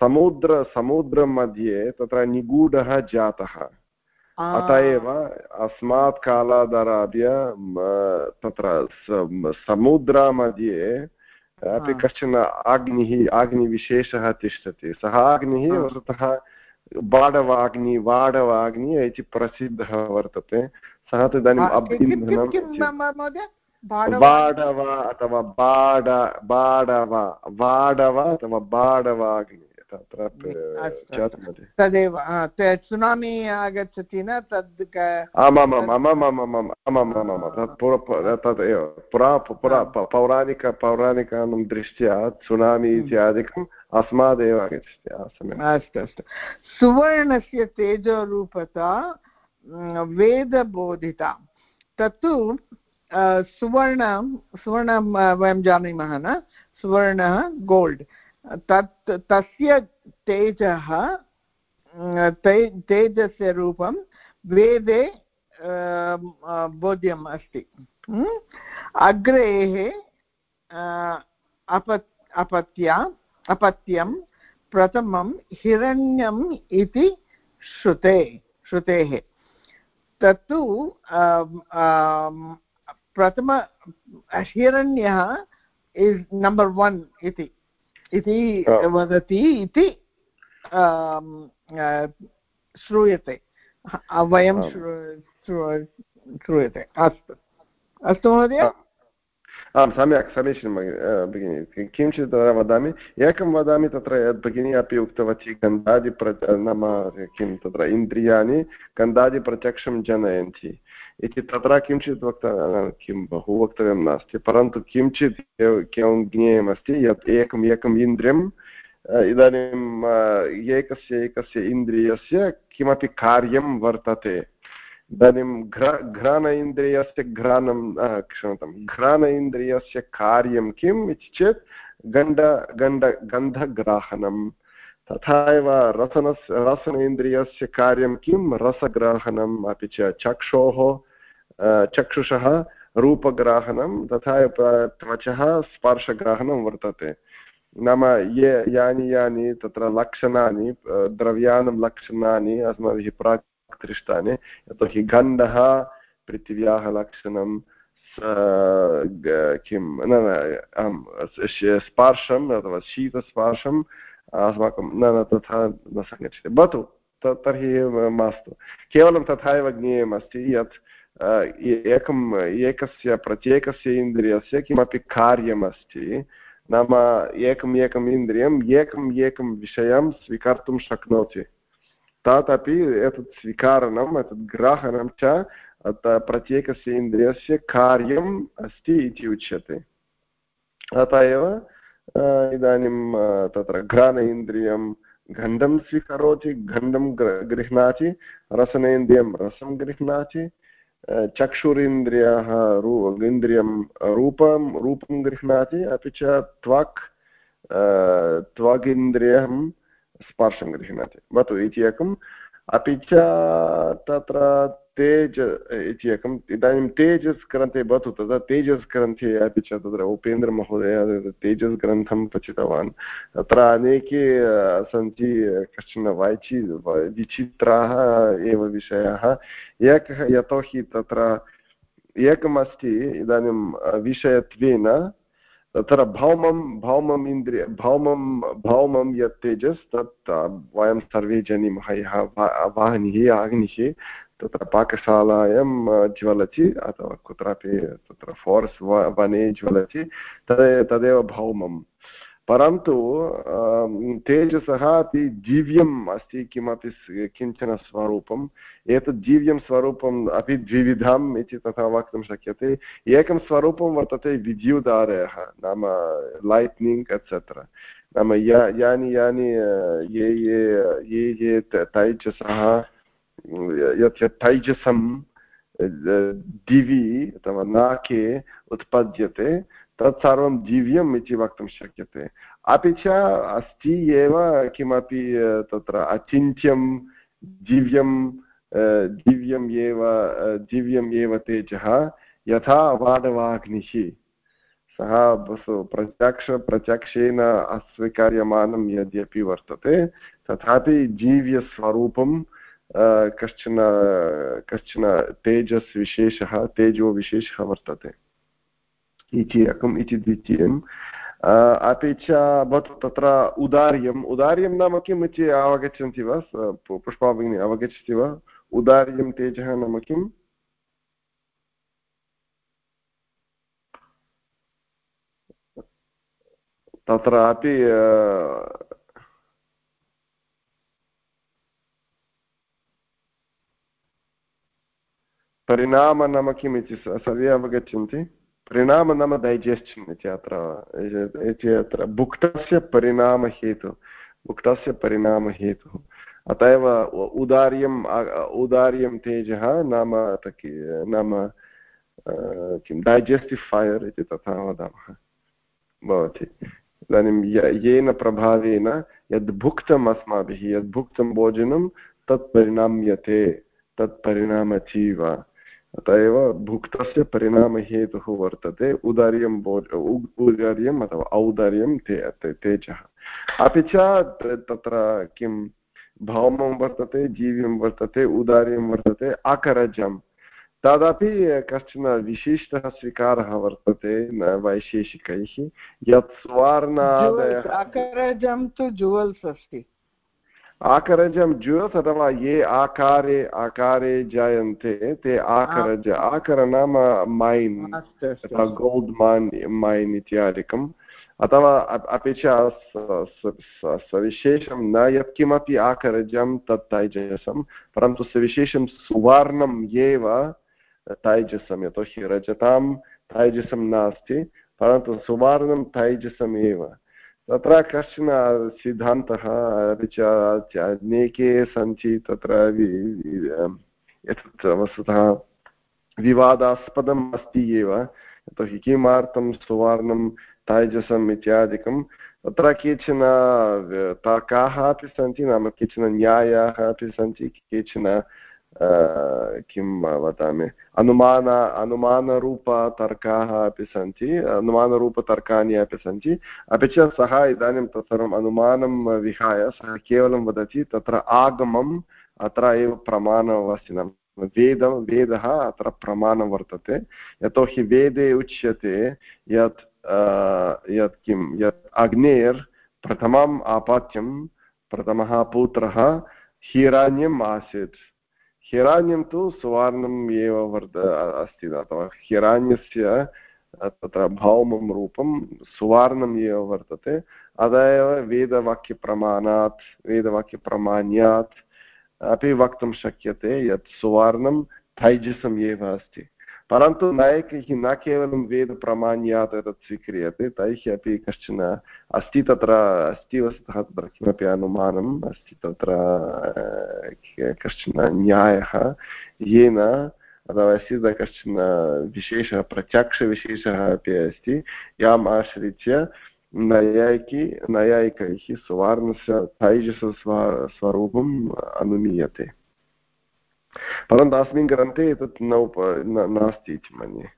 समुद्र समुद्रमध्ये तत्र निगूढः जातः। अत एव अस्मात् कालादारभ्य तत्र समुद्रमध्ये अपि कश्चन अग्निः अग्निविशेषः तिष्ठति। सः अग्निः वस्तुतः बाडवाग्नि वाडवाग्नि इति प्रसिद्धः वर्तते। सः तु इदानीम् अभ्यन्तरं बाडव अथवा बाड बाडव बाडव अथवा बाडवाग्नि तत्र तदेव सुनामि आगच्छति न? तद् आमामाम् आमामामाम् आमामामाम्. तदेव पुरा पुरा पौराणिक पौराणिकानां दृष्ट्या सुनामि इत्यादिकम् अस्मादेव आगच्छति अस्तु अस्तु. सुवर्णस्य तेजोरूपता वेदबोधिता. तत्तु सुवर्ण, सुवर्णं वयं जानीमः न? सुवर्णः गोल्ड्। तत्, तस्य तेजः ते, तेजस्य रूपं वेदे बोध्यम् अस्ति। अग्रेः अप अपत्या, अपत्यं, प्रथमं हिरण्यम् इति श्रुते, श्रुतेः। तत्तु प्रथम हिरण्यः इस् नम्बर् वन् इति। इति वदति इति श्रूयते। वयं श्रूयते। अस्तु। अस्तु महोदय? आं सम्यक् समीचीनं भगिनि किञ्चित् वदामि। एकं वदामि तत्र यद् भगिनी अपि उक्तवती गन्धादिप्र नाम किं तत्र इन्द्रियाणि गन्धादिप्रत्यक्षं जनयन्ति। इति तत्र किञ्चित् वक्त किं बहु वक्तव्यं नास्ति परन्तु किञ्चित् किं ज्ञेयमस्ति यत् एकम् एकम् इन्द्रियम् इदानीम् एकस्य एकस्य इन्द्रियस्य किमपि कार्यं वर्तते इदानीं घ्र घ्राण इन्द्रियस्य घ्राणं क्षम्यतां घ्राण इन्द्रियस्य कार्यं किम् इति चेत् गण्ड गण्ड गन्धग्राहणं तथा एव रसनस्य रसन इन्द्रियस्य कार्यं किं रसग्रहणम् अपि च चक्षोः चक्षुषः रूपग्राहणं तथा त्वचः स्पर्शग्रहणं वर्तते नाम ये यानि यानि तत्र लक्षणानि द्रव्याणां लक्षणानि अस्माभिः प्राक् दृष्टानि यतोहि गन्धः पृथिव्याः लक्षणं किं न न अथवा शीतस्पर्शम् अस्माकं न न, तथा न सङ्गच्छति। भवतु तर्हि मास्तु। केवलं तथा एव ज्ञेयमस्ति यत् एकम् एकस्य प्रत्येकस्य इन्द्रियस्य किमपि कार्यमस्ति, नाम एकम् एकम् इन्द्रियम् एकम् एकं विषयं स्वीकर्तुं शक्नोति। तत् एतत् स्वीकारणम्, एतत् ग्राहणं च प्रत्येकस्य इन्द्रियस्य कार्यम् अस्ति इति उच्यते। अतः एव इदानीं तत्र घ्राण इन्द्रियं गन्धं स्वीकरोति, गन्धं गृह्णाति, रसनेन्द्रियं रसं गृह्णाति चक्षुरिन्द्रियः रू, इन्द्रियं रूपं रूपं गृह्णाति, अपि च त्वक् त्वगिन्द्रियं स्पर्शं गृह्णाति। भवतु इति एकम् अपि च तत्र तेज इति एकम् इदानीं तेजस् ग्रन्थे भवतु तदा तेजस् ग्रन्थे अपि च तत्र उपेन्द्रमहोदय तेजस् ग्रन्थं पठितवान् तत्र अनेके सन्ति कश्चन वैचि विचित्राः एव विषयाः एकः यतोहि तत्र एकमस्ति इदानीं विषयत्वेन तत्र भौमं भौमम् इन्द्रिय भौमं भौमं यत् तेजस्, तत् वयं सर्वे जानीमः यः वाहिनिः, अग्निः, तत्र पाकशालायां ज्वलति, अथवा कुत्रापि तत्र फारेस्ट् वने ज्वलति, तद्, तदेव भौमं परन्तु तेजसः अपि जीव्यम् अस्ति, किमपि किंचन स्वरूपम्। एतत् जीव्यं स्वरूपम् अपि द्विविधम् इति तथा वक्तुं शक्यते। एकं स्वरूपं वर्तते विद्युदारयः, नाम लैट्निङ्ग् एट्सेट्रा नाम या, यानि यानि, ये ये ये ये तैजसः, यत् यत् तैजसं दिवि अथवा नाके उत्पद्यते तत् सर्वं जीव्यम् इति वक्तुं शक्यते। अपि च अस्ति एव किमपि तत्र अचिन्त्यं जीव्यं दिव्यम् एव दिव्यम् एव तेजः, यथा वाडवाग्निः सः प्रत्यक्ष, प्रत्यक्षेन अस्वीकार्यमानं यद्यपि वर्तते, तथापि जीव्यस्वरूपं कश्चन कश्चन तेजस्विशेषः तेजोविशेषः वर्तते। एकम् इति द्वितीयम्। अपि च भवतु तत्र उदार्यम्। उदार्यं नाम किम् इति अवगच्छन्ति वा? पुष्पा भगिनी अवगच्छति वा? उदार्यं तेजः नाम किम्? तत्रापि परिणाम नाम किम् इति सर्वे अवगच्छन्ति। परिणाम नाम डैजेस्शन् इति अत्र इति अत्र भुक्तस्य परिणामहेतुः भुक्तस्य परिणामहेतुः अत एव उदार्यम् उदार्यं तेजः नाम नाम किं डैजेस्टिफैयर् इति तथा वदामः भवति इदानीं येन प्रभावेन यद् भुक्तम् अस्माभिः यद् भुक्तं भोजनं तत् परिणाम्यते तत् परिणामचीव अत एव भुक्तस्य परिणामहेतुः वर्तते। उदार्यं भोज उदार्यम् अथवा औदार्यं ते तेजः। अपि च तत्र किं? भौमं वर्तते जीव्यं वर्तते उदार्यं वर्तते आकरजं तदपि कश्चन विशिष्टः स्वीकारः वर्तते वैशेषिकैः। यत् स्वर्णादयः आकरजं तु जुवल्स् अस्ति। आकरजं ज्योत् अथवा ये आकारे आकारे जायन्ते ते आकरज आकर। नाम मैन् गोल्ड् मान् मैन् इत्यादिकम् अथवा अपि च सविशेषं न यत्किमपि आकरजं तत् तैजसं परन्तु सविशेषं सुवर्णम् एव तैजसं यतोहि रजतां तैजसं नास्ति परन्तु सुवर्णं तैजसम् एव तत्र कश्चन सिद्धान्तः अपि च अनेके सन्ति तत्र एतत् वस्तुतः विवादास्पदम् अस्ति एव। यतोहि किमर्थं सुवर्णं, तैजसम् इत्यादिकं? तत्र केचन तर्काः अपि सन्ति नाम केचन न्यायाः अपि सन्ति, केचन किं वदामि अनुमान अनुमानरूपतर्काः अपि सन्ति अनुमानरूपतर्कानि अपि सन्ति अपि च सः इदानीं तत्सर्वम् अनुमानं विहाय सः केवलं वदति तत्र आगमम् अत्र एव प्रमाणम् वेद वेदः अत्र प्रमाणं वर्तते यतोहि वेदे उच्यते यत् यत् किं यत् अग्नेर् प्रथमम् आपात्यं प्रथमः पुत्रः हिरण्यम् आसीत् हिरण्यं तु सुवर्णम् एव वर्त अस्ति अथवा हिराण्यस्य तत्र भौमं रूपं सुवर्णम् एव वर्तते। अत एव वेदवाक्यप्रमाणात्, वेदवाक्यप्रमाण्यात् अपि वक्तुं शक्यते यत् सुवर्णं थैजसम् एव अस्ति। परन्तु नायकैः न केवलं वेदप्रमाण्यात् तत् स्वीक्रियते तैः अपि कश्चन अस्ति तत्र अस्ति वस्तुतः तत्र किमपि अनुमानम् अस्ति तत्र कश्चन न्यायः येन अथवा अस्ति कश्चन विशेषः प्रत्यक्षविशेषः अपि अस्ति याम् आश्रित्य नैयायिकी नैयायिकैः सुवर्णस्य तैजसस्व स्वरूपम् अनुमीयते परन्तु अस्मिन् ग्रन्थे एतत् न उप नास्ति इति मन्ये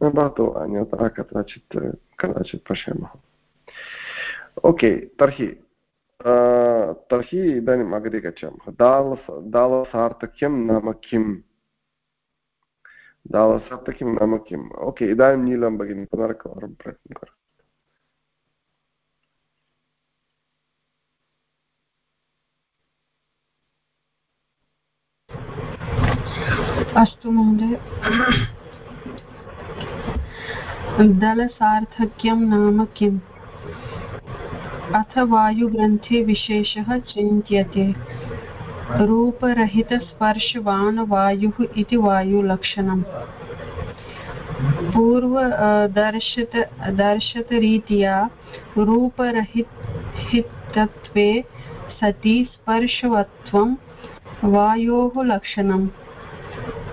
भवतु अन्यथा कदाचित् कदाचित् पश्यामः ओके तर्हि तर्हि इदानीम् अग्रे गच्छामः दाल दालसार्थक्यं नाम किम् दालसार्थक्यं नाम किम् ओके इदानीं नीलं भगिनी पुनरेकवारं प्रयत्नं करोतु अस्तु महोदय। दलसार्थक्यं नाम किम्? अथ वायुग्रन्थे विशेषः चिन्त्यते। रूपरहितस्पर्शवान् वायुः इति वायुलक्षणम् पूर्व दर्शत, दर्शतरीत्या रूपरहितत्वे सति स्पर्शवत्वं वायोः लक्षणम्।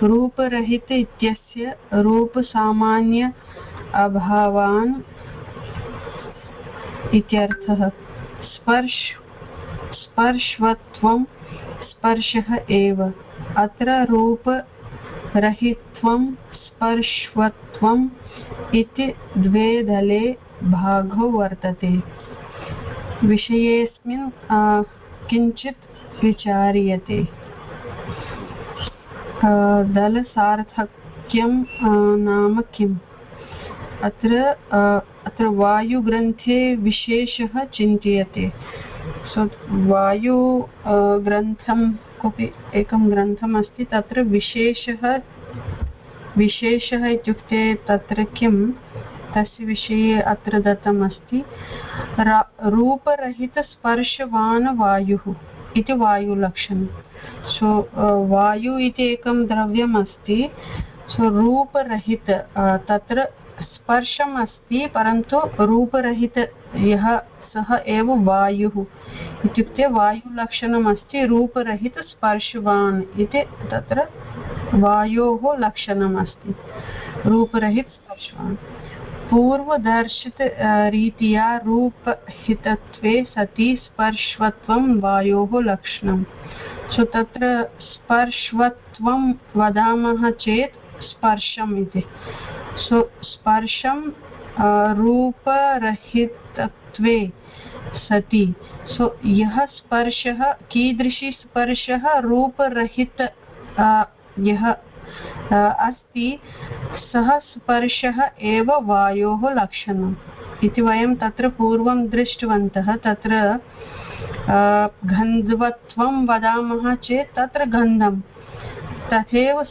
रूपरहित इत्यस्य रूपसामान्य अभावान् इत्यर्थः स्पर्श, स्पर्शवत्वं, स्पर्शः एव। अत्र रूपरहित्वं, स्पर्शवत्वम् इति द्वे दले भागो वर्तते। विषयेऽस्मिन् किञ्चित् विचार्यते। दलसार्थक्यं नाम किम्? अत्र अत्र वायुग्रन्थे विशेषः चिन्त्यते। सो वायु ग्रन्थं कोऽपि एकं ग्रन्थम् अस्ति, तत्र विशेषः विशेषः इत्युक्ते तत्र किं? तस्य विषये अत्र दत्तमस्ति रूपरहितस्पर्शवान् वायुः इति वायुलक्षणं सो वायु इति एकं द्रव्यम् अस्ति सो, रूपरहित तत्र स्पर्शम् अस्ति परन्तु रूपरहित, यः, सः एव वायुः। इत्युक्ते वायुलक्षणम् अस्ति रूपरहितस्पर्शवान् इति तत्र वायोः लक्षणम् अस्ति रूपरहितस्पर्शवान् पूर्वदर्शित रीत्या रूपहितत्वे सति स्पर्शवत्वं वायोः लक्षणं सो तत्र स्पर्शवत्वं वदामः चेत् स्पर्शम् इति। सो स्पर्शं रूपरहितत्वे सति। सो यः स्पर्शः, कीदृशी स्पर्शः, रूपरहित यः अस्ति सः स्पर्शः एव वायोः लक्षणम् इति वयं तत्र पूर्वं दृष्टवन्तः। तत्र गन्धवत्वं वदामः चेत् तत्र गन्धं तथैव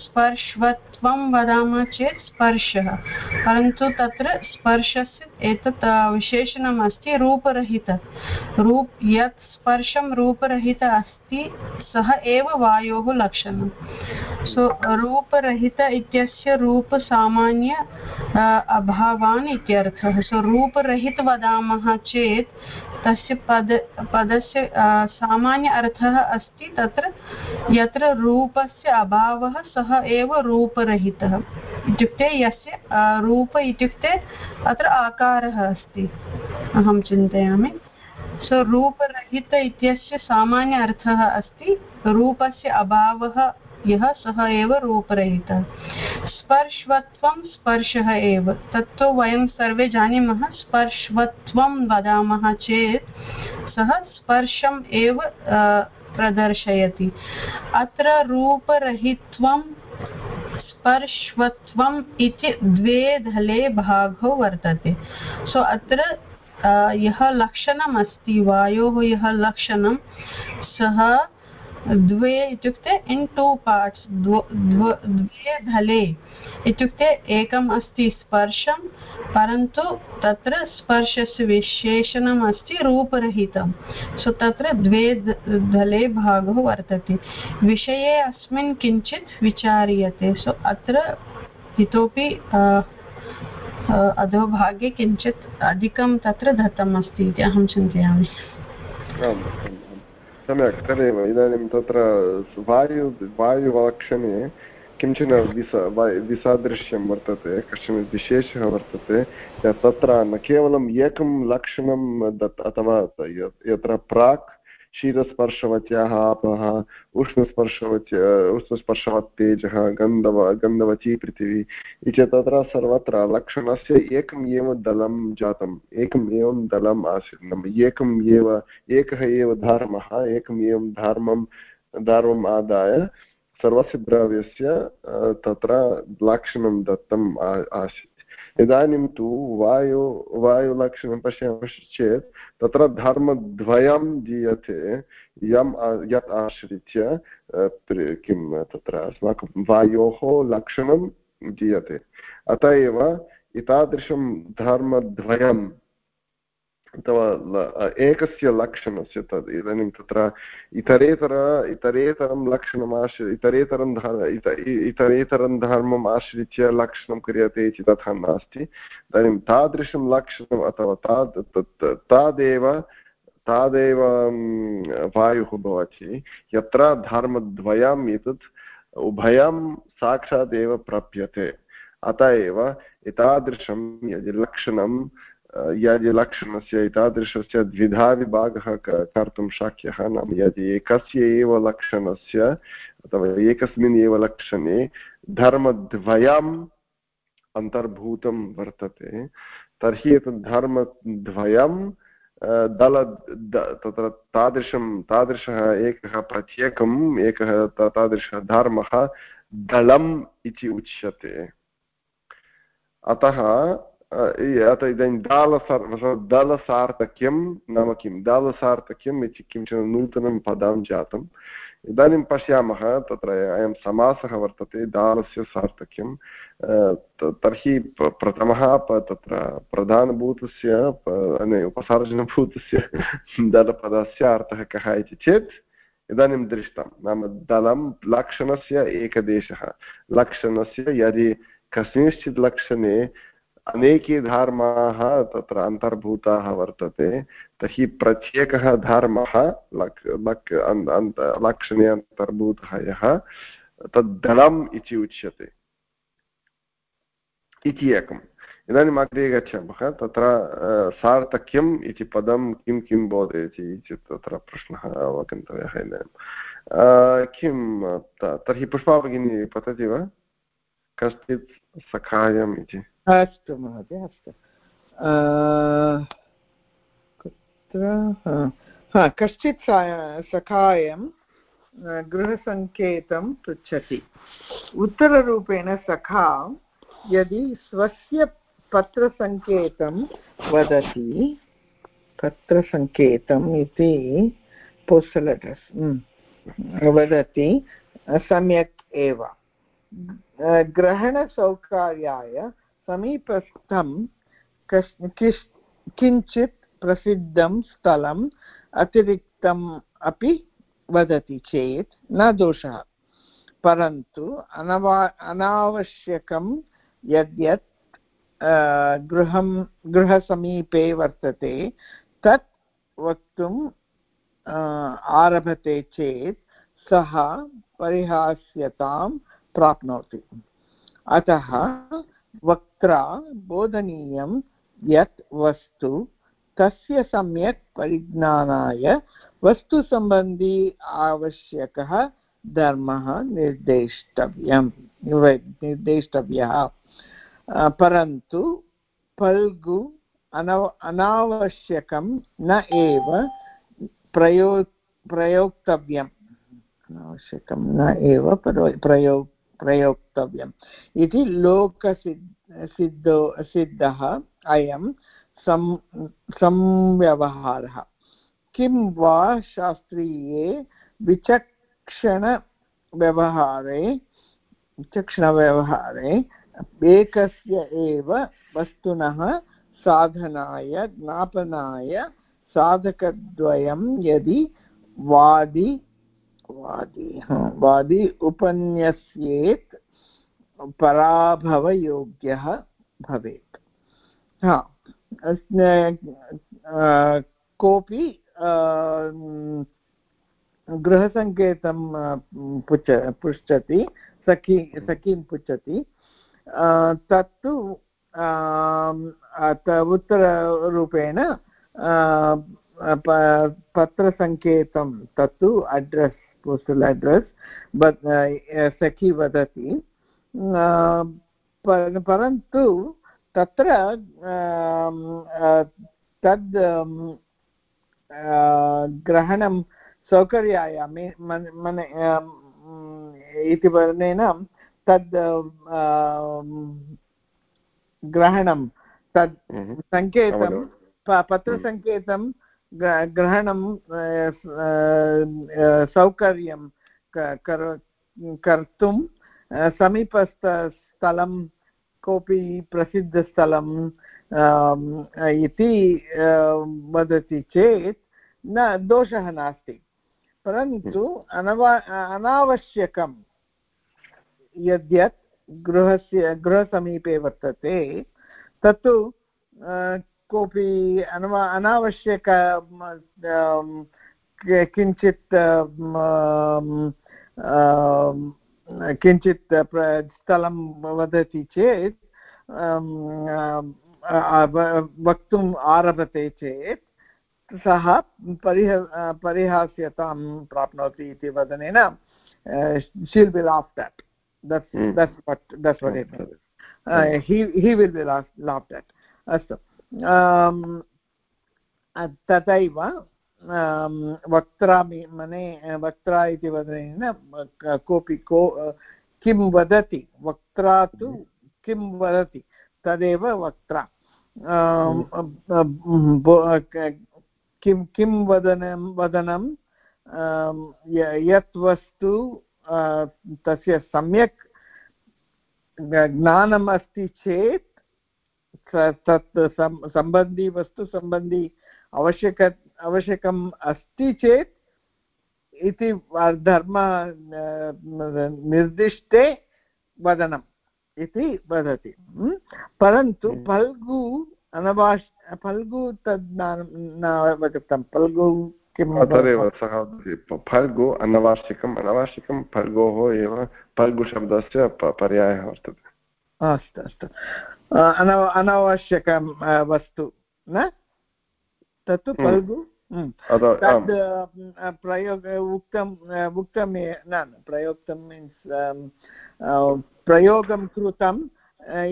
स्पर्शवत्वं वदामः चेत् स्पर्शः। परन्तु तत्र स्पर्शस्य एतत् विशेषणम् अस्ति रूपरहित। रूप, यत् स्पर्शं रूपरहित अस्ति, सः एव वायोः लक्षणं सो, रूपरहित इत्यस्य रूपसामान्य अभावान् इत्यर्थः। सो, रूपरहित वदामः चेत् तस्य पद, पदस्य सामान्य अर्थः अस्ति तत्र, यत्र रूपस्य अभावः सः एव रूपरहितः इत्युक्ते यस्य रूप इत्युक्ते अत्र आकारः अस्ति। अहं चिन्तयामि। सो रूपरहित इत्यस्य सामान्य अर्थः अस्ति, रूपस्य अभावः यः, सः एव रूपरहितः। स्पर्शवत्वं स्पर्शः एव। तत्तु वयं सर्वे जानीमः, स्पर्शवत्वं वदामः चेत् सः स्पर्शम् एव प्रदर्शयति। अत्र रूपरहित्वं स्पर्शवत्वम् इति द्वे धले भागो वर्तते। सो अत्र यः लक्षणमस्ति वायोः यः लक्षणं सः द्वे इत्युक्ते इन् टु पार्ट्स्, द्वे धले इत्युक्ते एकम् अस्ति स्पर्शं, परन्तु तत्र स्पर्शस्य विशेषणम् अस्ति रूपरहितं सो तत्र द्वे धले भागः वर्तते। विषये अस्मिन् किञ्चित् विचार्यते। सो अत्र इतोपि अधोभागे किञ्चित् अधिकं तत्र दत्तम् अस्ति इति अहं चिन्तयामि। सम्यक्, तदेव, इदानीं तत्र वायु वायुलक्षणे किंचन विस विसादृश्यं वर्तते, कश्चन विशेषः वर्तते तत्र न केवलम् एकं लक्षणं अथवा यत्र प्राक् शीतस्पर्शवत्याः आपः उष्णस्पर्शवत्य उष्णस्पर्शवत् तेजः गन्धव, गन्धवती पृथिवी इति तत्र सर्वत्र लक्षणस्य एकम् एव दलं जातम्, एकम् एवं दलम् आसीत् एकम् एव, एकः एव धर्मः, एकम् एवं धर्मं धर्मम् आदाय सर्वस्य द्रव्यस्य तत्र लक्षणं दत्तम् आसीत्। इदानीं तु वायु, वायुलक्षणं पश्यामश्चेत् तत्र धर्मद्वयं दीयते, यम् यत् आश्रित्य किं तत्र अस्माकं वायोः लक्षणं दीयते। अत एव एतादृशं धर्मद्वयं अथवा एकस्य लक्षणस्य तद्, इदानीं तत्र इतरेतर, इतरेतरं लक्षणम् इतरेतरं इतरेतरं धर्मम् आश्रित्य लक्षणं क्रियते इति तथा नास्ति। इदानीं तादृशं लक्षणम् अथवा ताद् तादेव तादेव वायुः भवति। यत्र धर्मद्वयम् एतत्, उभयं साक्षादेव प्राप्यते। अत एव एतादृशं यदि लक्षणं यदि लक्षणस्य एतादृशस्य द्विधा विभागः कर्तुं शक्यः नाम यदि एकस्य एव लक्षणस्य अथवा एकस्मिन् एव लक्षणे धर्मद्वयम् अन्तर्भूतं वर्तते, तर्हि एतत् धर्मद्वयं दल तत्र तादृशं, तादृशः एकः प्रत्येकम्, एकः तादृशः धर्मः दलम् इति उच्यते। अतः अतः इदानीं दालसार दलसार्थक्यं नाम किं दालसार्थक्यम् इति किंचन नूतनं पदं जातम् इदानीं पश्यामः तत्र अयं समासः वर्तते दालस्य सार्थक्यं तर्हि प्रथमः तत्र प्रधानभूतस्य उपसर्जनभूतस्य दलपदस्य अर्थः कः इति चेत् इदानीं दृष्टं नाम दलं लक्षणस्य एकदेशः लक्षणस्य यदि कस्मिंश्चित् लक्षणे अनेके धर्माः तत्र अन्तर्भूताः वर्तते, तर्हि प्रत्येकः धर्मः लक् लक् लक्षणे अन्तर्भूतः यः तद्दलम् इति उच्यते। इति एकम्। इदानीम् अग्रे गच्छामः, तत्र सार्थक्यम् इति पदं किं किं बोधयति इति तत्र प्रश्नः अवगन्तव्यः इदानीं किं तर्हि पुष्पा भगिनी पतति वा? कश्चित् सखायम् इति। अस्तु महोदय, अस्तु। कुत्र? कश्चित् सखायं गृहसङ्केतं पृच्छति। उत्तररूपेण सखा यदि स्वस्य पत्रसङ्केतं वदति, पत्रसङ्केतम् इति पोस्टल् अड्रेस् वदति सम्यक् एव। ग्रहणसौकर्याय समीपस्थं किञ्चित् प्रसिद्धं स्थलम् अतिरिक्तम् अपि वदति चेत् न दोषः। परन्तु अनवा, अनावश्यकं यद्यत् गृहं, गृहसमीपे वर्तते, तत् वक्तुम् आरभते चेत् सः परिहास्यतां प्राप्नोति। अतः वक्त्रा बोधनीयं यत् वस्तु तस्य सम्यक् परिज्ञानाय वस्तुसम्बन्धी आवश्यकः धर्मः निर्देष्टव्यं निर्देष्टव्यः। परन्तु फल्गु अनव, अनावश्यकं न एव प्रयो, प्रयोक्तव्यम्। अनावश्यकं न एव प्रयो प्रयोक्तव्यम्। इति लोकसिद्ध, सिद्धो सिद्धः अयं संव्यवहारः। किं वा शास्त्रीये विचक्षणव्यवहारे विचक्षणव्यवहारे एकस्य एव वस्तुनः साधनाय, ज्ञापनाय साधकद्वयं यदि वादि वादी वादी उपन्यस्येत् पराभवयोग्यः भवेत्। हा कोऽपि गृहसङ्केतं पुच्छ पृच्छति सखी, सखीं पृच्छति तत्तु उत्तररूपेण पत्रसङ्केतं, तत्तु अड्रेस् address but सखी वदति परन्तु तत्र तद् ग्रहणं सौकर्याय मन इति वर्णेन तद् ग्रहणं तद् सङ्केतं पत्रसङ्केतं ग्रहणं सौकर्यं कर्तुं समीपस्थस्थलं कोऽपि प्रसिद्धस्थलं इति वदति चेत् न, दोषः नास्ति। परन्तु अनवा, अनावश्यकं यद्यत् गृहस्य, गृहसमीपे वर्तते, तत्तु कोऽपि अनवा अनावश्यक किञ्चित् किञ्चित् स्थलं वदति चेत् वक्तुम् आरभते चेत् सः परिह परिहास्यतां प्राप्नोति इति वदनेन she'll will of that that's that's what that's what it he will be laugh that अस्तु। तथैव वक्त्रा मने वक्त्रा इति वदनेन कोऽपि को किं वदति वक्त्रा तु किं वदति तदेव वक्त्रा। किं किं वदनं वदनं यत् वस्तु तस्य सम्यक् ज्ञानम् अस्ति चेत् तत् सम्बन्धी वस्तु सम्बन्धी आवश्यक आवश्यकम् अस्ति चेत् इति धर्म निर्दिष्टे वदनम् इति वदति। परन्तु फल्गु अनवाश् फल्गु तद् न अवगतं फल्गु किं तदेव सः फल्गु अनवार्षिकम् अनवार्षिकं फल्गोः एव फल्गुशब्दस्य पर्यायः वर्तते। अस्तु अस्तु। अनव अनावश्यकं वस्तु न तत्तु फल्गु तद् प्रयोग उक्तं उक्तं न प्रयोक्तं मीन्स् प्रयोगं कृतं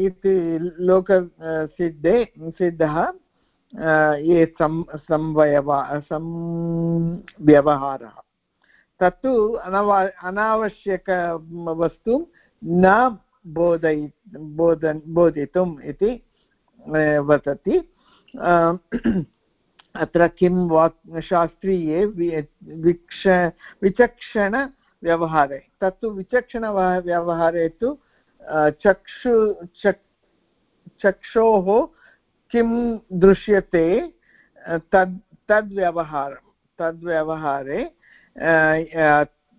इति लोकसिद्धे सिद्धः ये सं संवयवा संव्यवहारः तत्तु अनवा अनावश्यकवस्तु न बोधयि बोधन् बोधितुम् इति वदति। अत्र किं वाक्, शास्त्रीये विक्ष, विचक्षणव्यवहारे। तत्तु विचक्षणव्यवहारे तु चक्षु, चक्, चक्षोः किं दृश्यते, तद्, तद्व्यवहारं, तद्व्यवहारे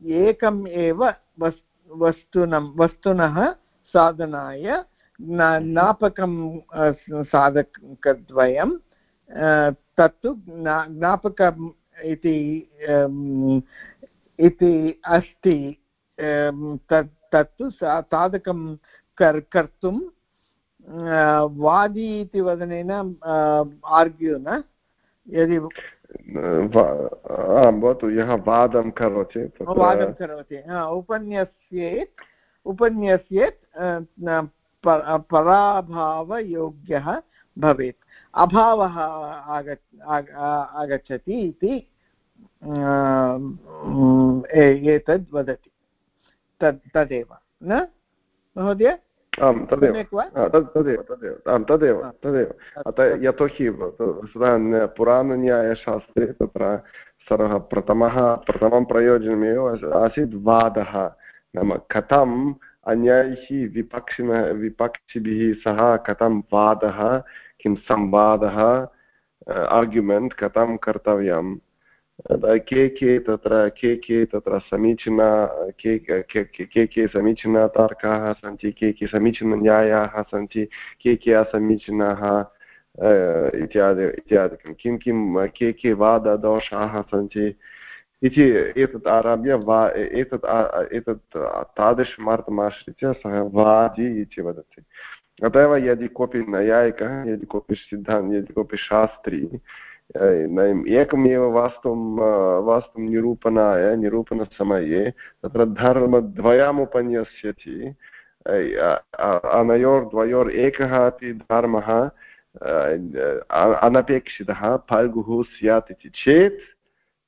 एकम् एव वस्, वस्तुनं, वस्तुनः साधनाय ज्ञापकं साधकद्वयं तत्तु ज्ञापकम् इति इति अस्ति तत् तत्तु तादकं कर् कर्तुं वादी इति वदनेन आर्ग्यू न? यदि भवतु यः वादं करोति वादं करोति उपन्यस्येत् उपन्यस्येत् पराभावयोग्यः भवेत्। अभावः आग आगच्छति इति एतद् वदति। तद् तदेव। न महोदय? आं तदेव तदेव तदेव। आं तदेव तदेव। अतः यतोहि पुराणन्यायशास्त्रे तत्र सर्वः प्रथमः प्रथमं प्रयोजनमेव आसीत् वादः। नाम कथम् अन्यैः विपक्षिणः, विपक्षिभिः सह कथं वादः, किं संवादः आर्ग्युमेण्ट् कथं कर्तव्यं के के तत्र, के के तत्र समीचीना, के के के समीचीनतार्काः सन्ति, के के समीचीनन्यायाः सन्ति, के के असमीचीनाः इत्यादि, इत्यादिकं। किं किं, के के वाददोषाः सन्ति इति एतत् आरभ्य वा एतत् एतत् तादृशमार्थमाश्रित्य सः वादि इति वदति अत एव यदि कोऽपि नैयायिकः यदि कोऽपि सिद्धान् यदि कोऽपि शास्त्री एकमेव वास्तुं वास्तुं निरूपणाय निरूपणसमये तत्र धर्मद्वयम् उपन्यस्यति अनयोर्द्वयोर् एकः अपि धर्मः अनपेक्षितः फल्गुः स्यात् इति चेत्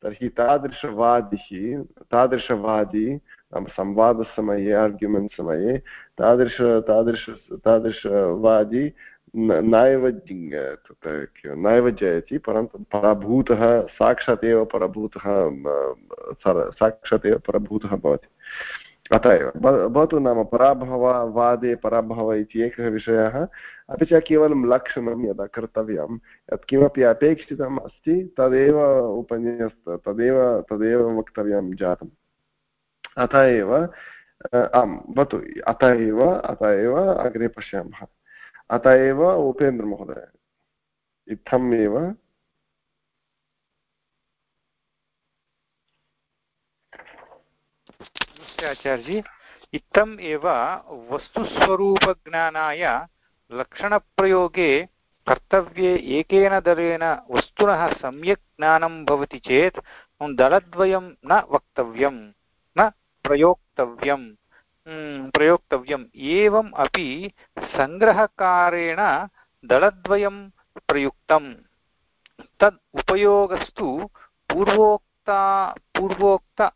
तर्हि तादृशवादिः तादृशवादी, नाम संवादसमये आर्ग्युमेण्ट् समये, तादृश तादृश, तादृशवादी नैव नैव जयति परन्तु पराभूतः साक्षात् एव पराभूतः साक्षात् एव पराभूतः भवति। अत एव भवतु नाम पराभववादे, पराभव इति एकः विषयः। अपि च केवलं लक्षणं यदा कर्तव्यं यत् किमपि अपेक्षितम् अस्ति, तदेव उपन्यास तदेव तदेव वक्तव्यं जातम्। अत एव आम्, भवतु, अत एव अत एव अग्रे पश्यामः। अत एव उपेन्द्रमहोदय, इत्थम् एव। आचार्यजी। इत्थम् एव वस्तुस्वरूपज्ञानाय लक्षणप्रयोगे कर्तव्ये एकेन दलेन वस्तुनः सम्यक् ज्ञानं भवति चेत् दलद्वयं न वक्तव्यं, न प्रयोक्तव्यं। प्रयोक्तव्यम्। एवम् अपि सङ्ग्रहकारेण दलद्वयं प्रयुक्तं। तद् उपयोगस्तु पूर्वोक्ता, पूर्वोक्त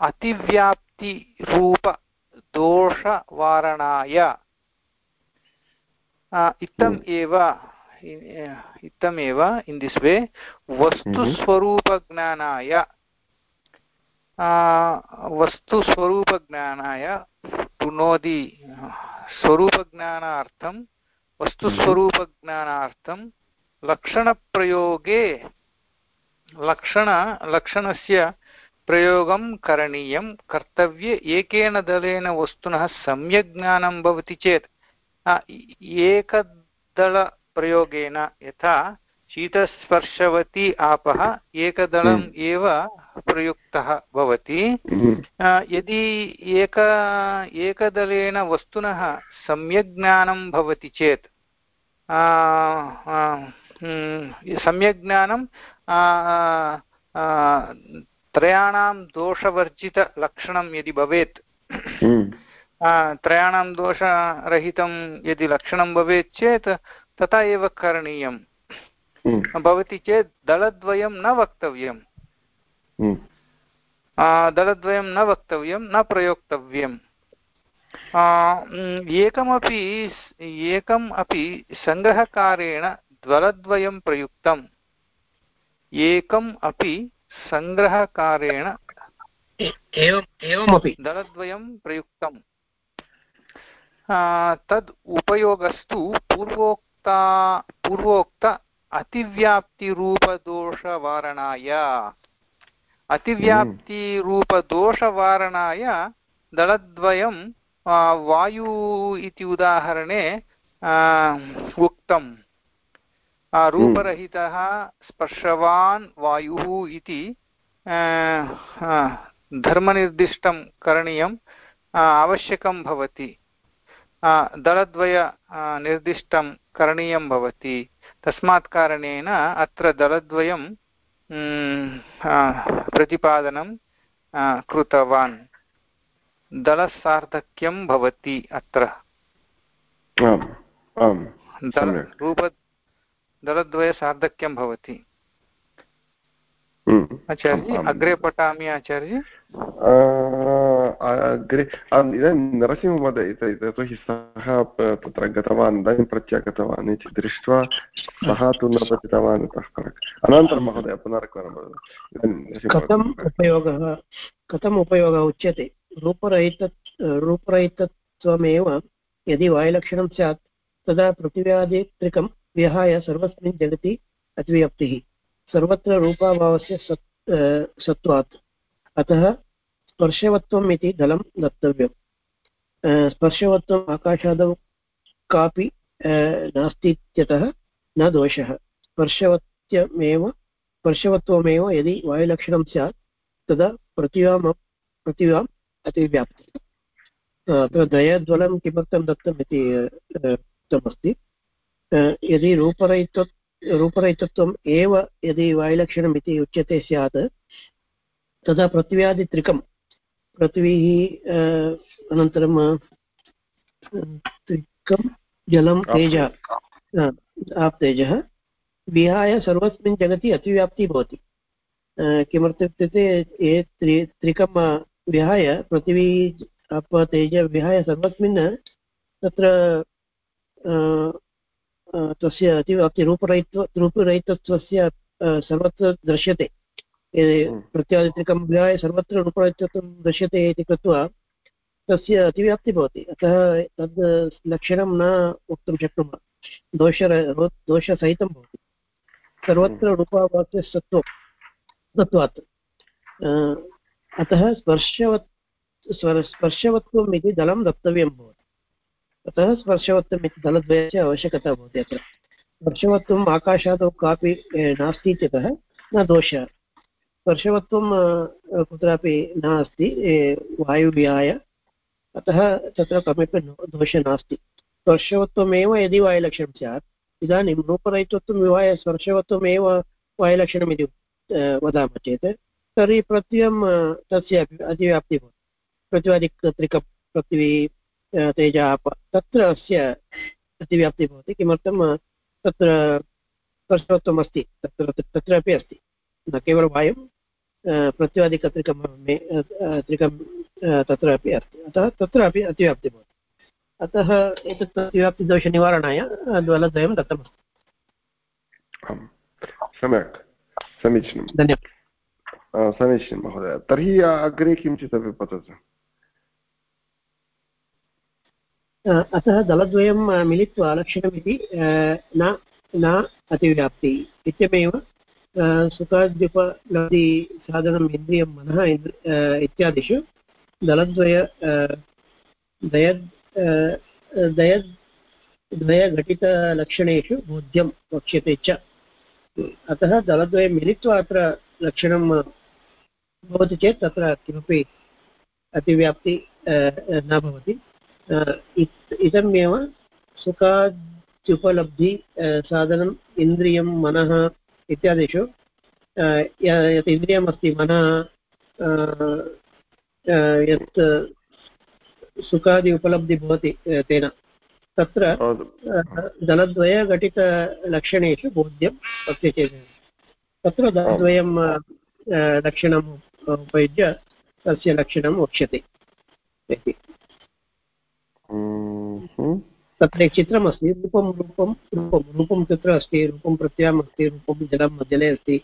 अतिव्याप्तिरूपदोषवारणाय इत्थम् हम्म। एव इत्थमेव इन् दिस् वे वस्तुस्वरूपज्ञानाय वस्तुस्वरूपज्ञानाय पुनोदि स्वरूपज्ञानार्थं वस्तुस्वरूपज्ञानार्थं लक्षणप्रयोगे लक्षण लक्षणस्य प्रयोगं करणीयं कर्तव्ये एकेन दलेन वस्तुनः सम्यक् ज्ञानं भवति चेत् एकदलप्रयोगेन यथा शीतस्पर्शवती आपः एकदलम् हम्म। एव प्रयुक्तः भवति हम्म। यदि एक एकदलेन वस्तुनः सम्यक् ज्ञानं भवति चेत् हम्म, सम्यक् ज्ञानं त्रयाणां दोषवर्जितलक्षणं यदि भवेत्। त्रयाणां दोषरहितं यदि लक्षणं भवेत् चेत् तथा एव करणीयं हम्म। भवति चेत् दलद्वयं न वक्तव्यं हम्म। दलद्वयं न वक्तव्यं न प्रयोक्तव्यम्। एकमपि एकम् अपि सङ्ग्रहकारेण दलद्वयं प्रयुक्तम्। एकम् अपि सङ्ग्रहकारेण एवमपि। दलद्वयं प्रयुक्तम्। तद् उपयोगस्तु पूर्वोक्ता पूर्वोक्त अतिव्याप्तिरूपदोषवारणाय अतिव्याप्तिरूपदोषवारणाय दलद्वयं वायु इति उदाहरणे उक्तम् रूपरहितः स्पर्शवान् वायुः इति धर्मनिर्दिष्टं करणीयम् आवश्यकं भवति दलद्वय निर्दिष्टं करणीयं भवति। तस्मात् कारणेन अत्र दलद्वयं प्रतिपादनं कृतवान्। दलसार्धक्यं भवति अत्र। रूप दलद्वयसार्धक्यं भवति। आचार्य अग्रे पठामि आचार्य अग्रे इदानीं नरसिंहमहोदय यतोहि सः तत्र गतवान् इदानीं प्रत्यागतवान् इति दृष्ट्वा सः तु न पतितवान् इतः प्राक् अनन्तरं महोदय पुनरेकवारं वदतु कथम् उपयोगः कथम् उपयोगः उच्यते रूपरहित रूपरहितत्वमेव यदि वायुलक्षणं स्यात् तदा पृथिव्यादित्रिकं विहाय सर्वस्मिन् जगति अतिव्याप्तिः सर्वत्र रूपाभावस्य सत् सत्त्वात् अतः स्पर्शवत्वम् इति दलं दत्तव्यम् स्पर्शवत्वम् आकाशादौ कापि नास्ति इत्यतः न दोषः। स्पर्शवत्यमेव, स्पर्शवत्वमेव यदि वायुलक्षणं स्यात्, तदा पृथिव्यां पृथिव्याम् अतिव्याप्तिः। अत्र दयद्वलं किमर्थं दत्तम् इति उक्तमस्ति। यदि रूपरहित्व रूपरहितत्वम् एव यदि वायुलक्षणम् इति उच्यते स्यात् तदा पृथिव्यादित्रिकं पृथिवीः अनन्तरं त्रिकं जलं तेजः आप्तेजः विहाय सर्वस्मिन् जगति अतिव्याप्तिः भवति। किमर्थमित्युक्ते ये त्रि त्रिकं विहाय पृथिवी अप तेज विहाय सर्वस्मिन् तत्र तस्य अति अतिरूपरहित्व रूपरहितत्वस्य सर्वत्र दृश्यते। हम्म। प्रत्यादित्रिकं विहाय सर्वत्र रूपरहितत्वं दृश्यते इति कृत्वा तस्य अतिव्याप्तिः भवति। अतः तद् लक्षणं न वक्तुं शक्नुमः। दोष दोषसहितं भवति। सर्वत्र रूपावाक्य सत्त्वं तत्त्वात्। अतः स्पर्शवत् स्पर्शवत्वम् इति दलं वक्तव्यं भवति। अतः स्पर्शवत्वम् इति दलद्वयस्य आवश्यकता भवति अत्र स्पर्शवत्वम् आकाशादौ कापि नास्ति इत्यतः न दोषः स्पर्शवत्वं कुत्रापि नास्ति वायुव्याय अतः तत्र कमपि दोषः नास्ति स्पर्शवत्वमेव यदि वायुलक्षणं स्यात् इदानीं रूपरहितत्वं विहाय स्पर्शवत्वमेव वायुलक्षणम् वदामः चेत् तर्हि प्रत्ययं तस्य अतिव्याप्तिः भवति प्रतिवादिक पृथिवी तेज आप तत्र अस्य अतिव्याप्तिः भवति किमर्थं तत्र स्पर्शवत्वम् अस्ति तत्र तत्रापि अस्ति। न केवलं वायुं प्रत्यादिकत्रिकं त्रिकं तत्रापि अस्ति। अतः तत्रापि अतिव्याप्तिः भवति। अतः एतत् अतिव्याप्तिदोषनिवारणाय द्वलद्वयं दत्तमस्ति। सम्यक्। समीचीनं धन्यवादः। समीचीनं महोदय। तर्हि अग्रे किञ्चित् अपि पततु। अतः दलद्वयं मिलित्वा लक्षणमिति न न अतिव्याप्ति। इत्यमेव सुखाद्युपलब्धिसाधनम् इन्द्रियं मनः इत्यादिषु दलद्वय दयद् दयद् द्वयघटितलक्षणेषु बोध्यं वक्ष्यते च। अतः दलद्वयं मिलित्वा अत्र लक्षणं भवति चेत् तत्र किमपि अतिव्याप्ति न भवति। इदमेव सुखाद्युपलब्धि साधनम् इन्द्रियं मनः इत्यादिषु यत् इन्द्रियमस्ति मनः यत् सुखादि उपलब्धिः भवति तेन। तत्र दलद्वयघटितलक्षणेषु बोध्यं वक्ति चेत्। तत्र दलद्वयं लक्षणम् उपयुज्य तस्य लक्षणं वक्ष्यते। इति तत्र चित्रमस्ति रूपं रूपं रूपं रूपं तत्र अस्ति रूपं प्रत्ययम् अस्ति रूपं जलं जले अस्ति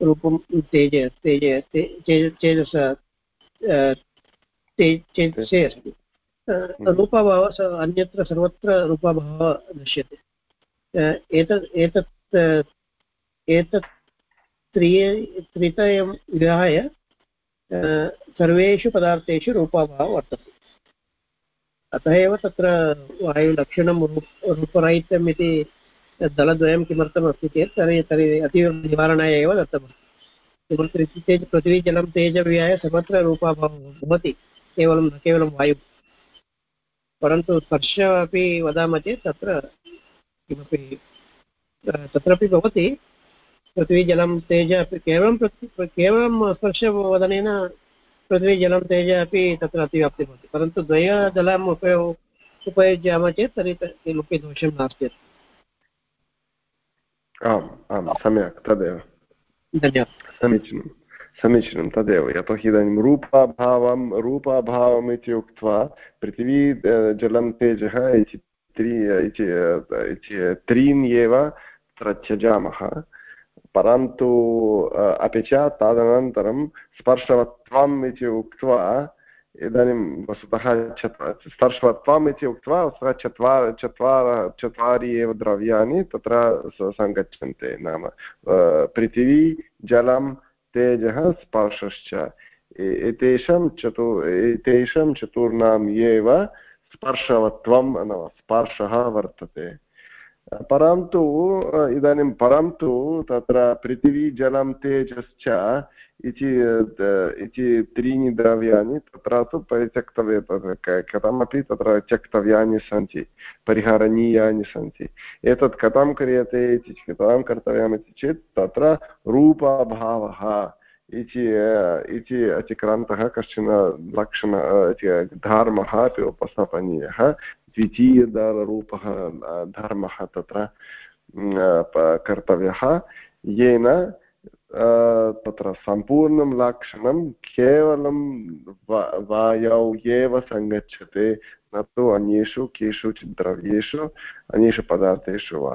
रूपं तेज तेज चेजस चेतसे अस्ति। रूपभावः अन्यत्र सर्वत्र रूपभावः दृश्यते। एतत् एतत् एतत् त्रिये त्रितयं विहाय सर्वेषु पदार्थेषु रूपाभावः वर्तते। अतः एव तत्र वायुलक्षणं रूपराहित्यम् इति दलद्वयं किमर्थम् अस्ति चेत् तर्हि तर्हि अतिनिवारणाय एव दत्तमस्ति। किमर्थम् चेत् पृथिवी जलं तेजव्याय सर्वत्र रूपाभावः भवति, केवलं न केवलं वायुः। परन्तु स्पर्श अपि वदामः चेत् तत्र किमपि तत्रापि भवति। पृथ्वी जलं तेज अपि केवलं केवलं स्पर्शवदनेन पृथ्वी जलं तेज अपि तत्र अतिव्याप्तिः भवति। परन्तु द्वयजलम् उपयोग उपयुज्यामः चेत् तर्हि किमपि दोषं नास्ति आम् आं सम्यक् तदेव। धन्यवादः। समीचीनं समीचीनं तदेव। यतोहि इदानीं रूपाभावं रूपाभावम् इति उक्त्वा पृथिवी जलं तेजः इति त्रीन् एव तत्र त्यजामः। परन्तु अपि च तदनन्तरं स्पर्शवत्वम् इति उक्त्वा, इदानीं वस्तुतः स्पर्शवत्वम् इति उक्त्वा सः चत्वार चत्वार, चत्वारि एव द्रव्याणि तत्र सङ्गच्छन्ति नाम। पृथिवी जलं तेजः, स्पर्शश्च। एतेषां चतु, एतेषां चतुर्णाम् एव स्पर्शवत्वं नाम, स्पर्शः वर्तते। परन्तु इदानीं परन्तु तत्र पृथिवी जलं तेजश्च इति इति त्रीणि द्रव्याणि तत्र तु परित्यक्तव्य कथमपि तत्र त्यक्तव्यानि सन्ति, परिहरणीयानि सन्ति। एतत् कथं क्रियते इति कथं कर्तव्यमिति चेत् तत्र रूपाभावः इति अतिक्रान्तः कश्चन लक्षण धर्मः अपि उपस्थापनीयः। द्वितीयदाररूपः धर्मः तत्र कर्तव्यः। येन तत्र सम्पूर्णं लक्षणं केवलं वायौ एव सङ्गच्छते, न तु अन्येषु केषुचित् द्रव्येषु अन्येषु पदार्थेषु वा।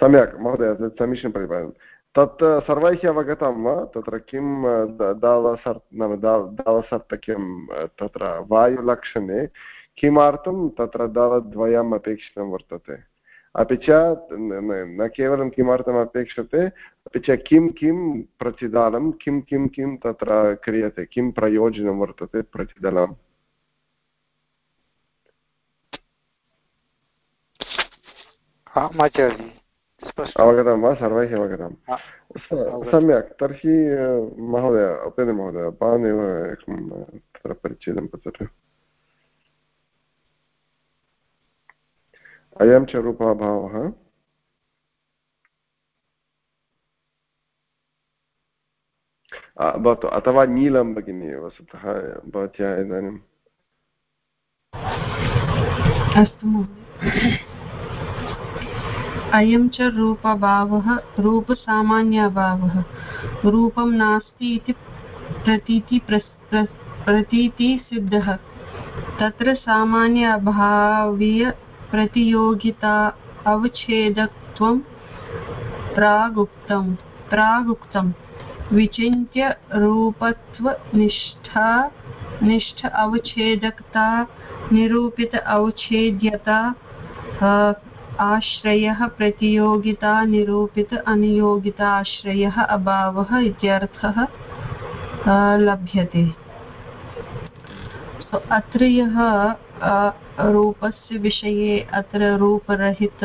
सम्यक्, महोदय समीचीनं प्रतिपादनं तत् सर्वैः अवगतं वा? तत्र किं दावसर्, नाम दावसर्तक्यं तत्र वायुलक्षणे किमर्थं तत्र दलद्वयम् अपेक्षितं वर्तते? अपि च न केवलं किमर्थम् अपेक्षते अपि च किं किं प्रतिदानं किं किं किं तत्र क्रियते किं प्रयोजनं वर्तते प्रतिदलम् अवगतं वा? सर्वैः अवगतं। सम्यक् तर्हि महोदय अपेन महोदय भवान् एव एकं तत्र परिच्छेदं पततु। अयं च रूपाभावः भवतु, अथवा नीलं भगिनी वस्तुतः भवत्या इदानीम् अस्तु अयं च रूपभावः, रूपसामान्यभावः। रूपं नास्ति इति प्रतीति प्रतीतिसिद्धः। तत्र सामान्य अभावीय प्रतियोगिता अवच्छेदकत्वं प्रागुक्तं प्रागुक्तं विचिन्त्य रूपत्वनिष्ठा निष्ठ अवच्छेदकता, निरूपित अवच्छेद्यता आश्रयः, प्रतियोगिता, निरूपित अनियोगिता, आश्रयः, अभावः इत्यर्थः लभ्यते। अत्र यः रूपस्य विषये अत्र रूपरहित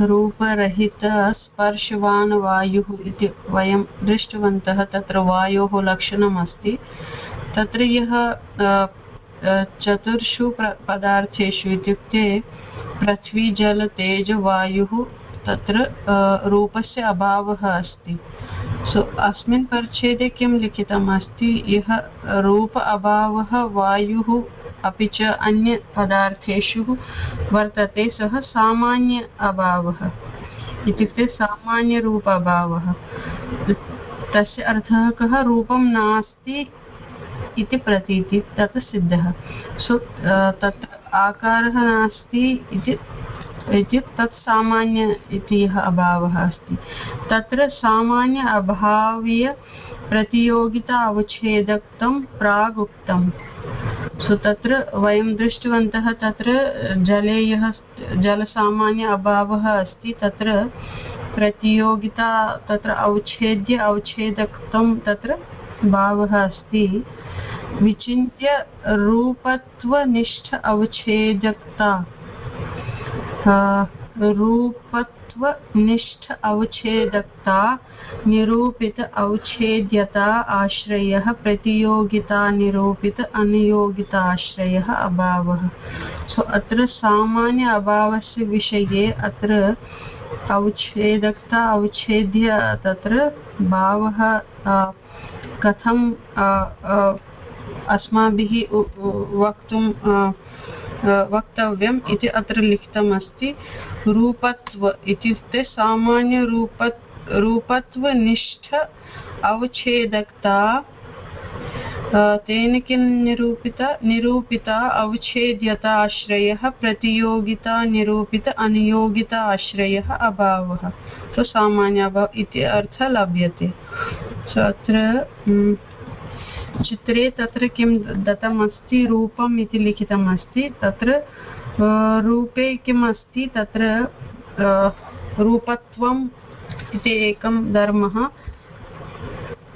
रूपरहित स्पर्शवान् वायुः इति वयं दृष्टवन्तः, तत्र वायोः लक्षणम् अस्ति तत्र यः चतुर्षु पदार्थेषु इत्युक्ते पृथ्वी, जल, तेज, वायुः, तत्र रूपस्य अभावः अस्ति। सो, अस्मिन् परिच्छेदे किं लिखितम् अस्ति यः रूप अभावः वायुः अपि च अन्यपदार्थेषु वर्तते सः सामान्य अभावः। इत्युक्ते सामान्यरूप अभावः तस्य अर्थः कः? रूपं नास्ति इति प्रतीति, तत् सिद्धः। सो तत्र आकारः नास्ति इति तत् सामान्य इति यः अभावः अस्ति। तत्र सामान्य प्रतियोगिता अवच्छेदकं प्राग् उक्तं सो तत्र वयं दृष्टवन्तः तत्र जले यः जलसामान्य अभावः अस्ति। तत्र प्रतियोगिता, तत्र अवच्छेद्य अवच्छेदकं तत्र भावः अस्ति। विचिन्त्य रूपत्वनिष्ठ अवच्छेदकता रूपत्वनिष्ठ अवच्छेदकता, निरूपित अवच्छेद्यता आश्रयः, प्रतियोगिता, निरूपित अनियोगिताश्रयः अभावः। सो अत्र सामान्य अभावस्य विषये अत्र तत्र भावः कथं अस्माभिः वक्तुं वक्तव्यम् इति अत्र लिखितम् अस्ति रूपत्व इत्युक्ते सामान्यरूप रूपत्वनिष्ठ अवच्छेदकता तेन किं निरूपिता? निरूपिता अवच्छेद्यता आश्रयः प्रतियोगिता निरूपित अनियोगिता आश्रयः अभावः। सो सामान्य अभाव इति अर्थः लभ्यते। सो अत्र चित्रे तत्र किं दत्तमस्ति, रूपम् इति लिखितम् अस्ति तत्र रूपे किम् अस्ति तत्र रूपत्वम् इति एकं धर्मः,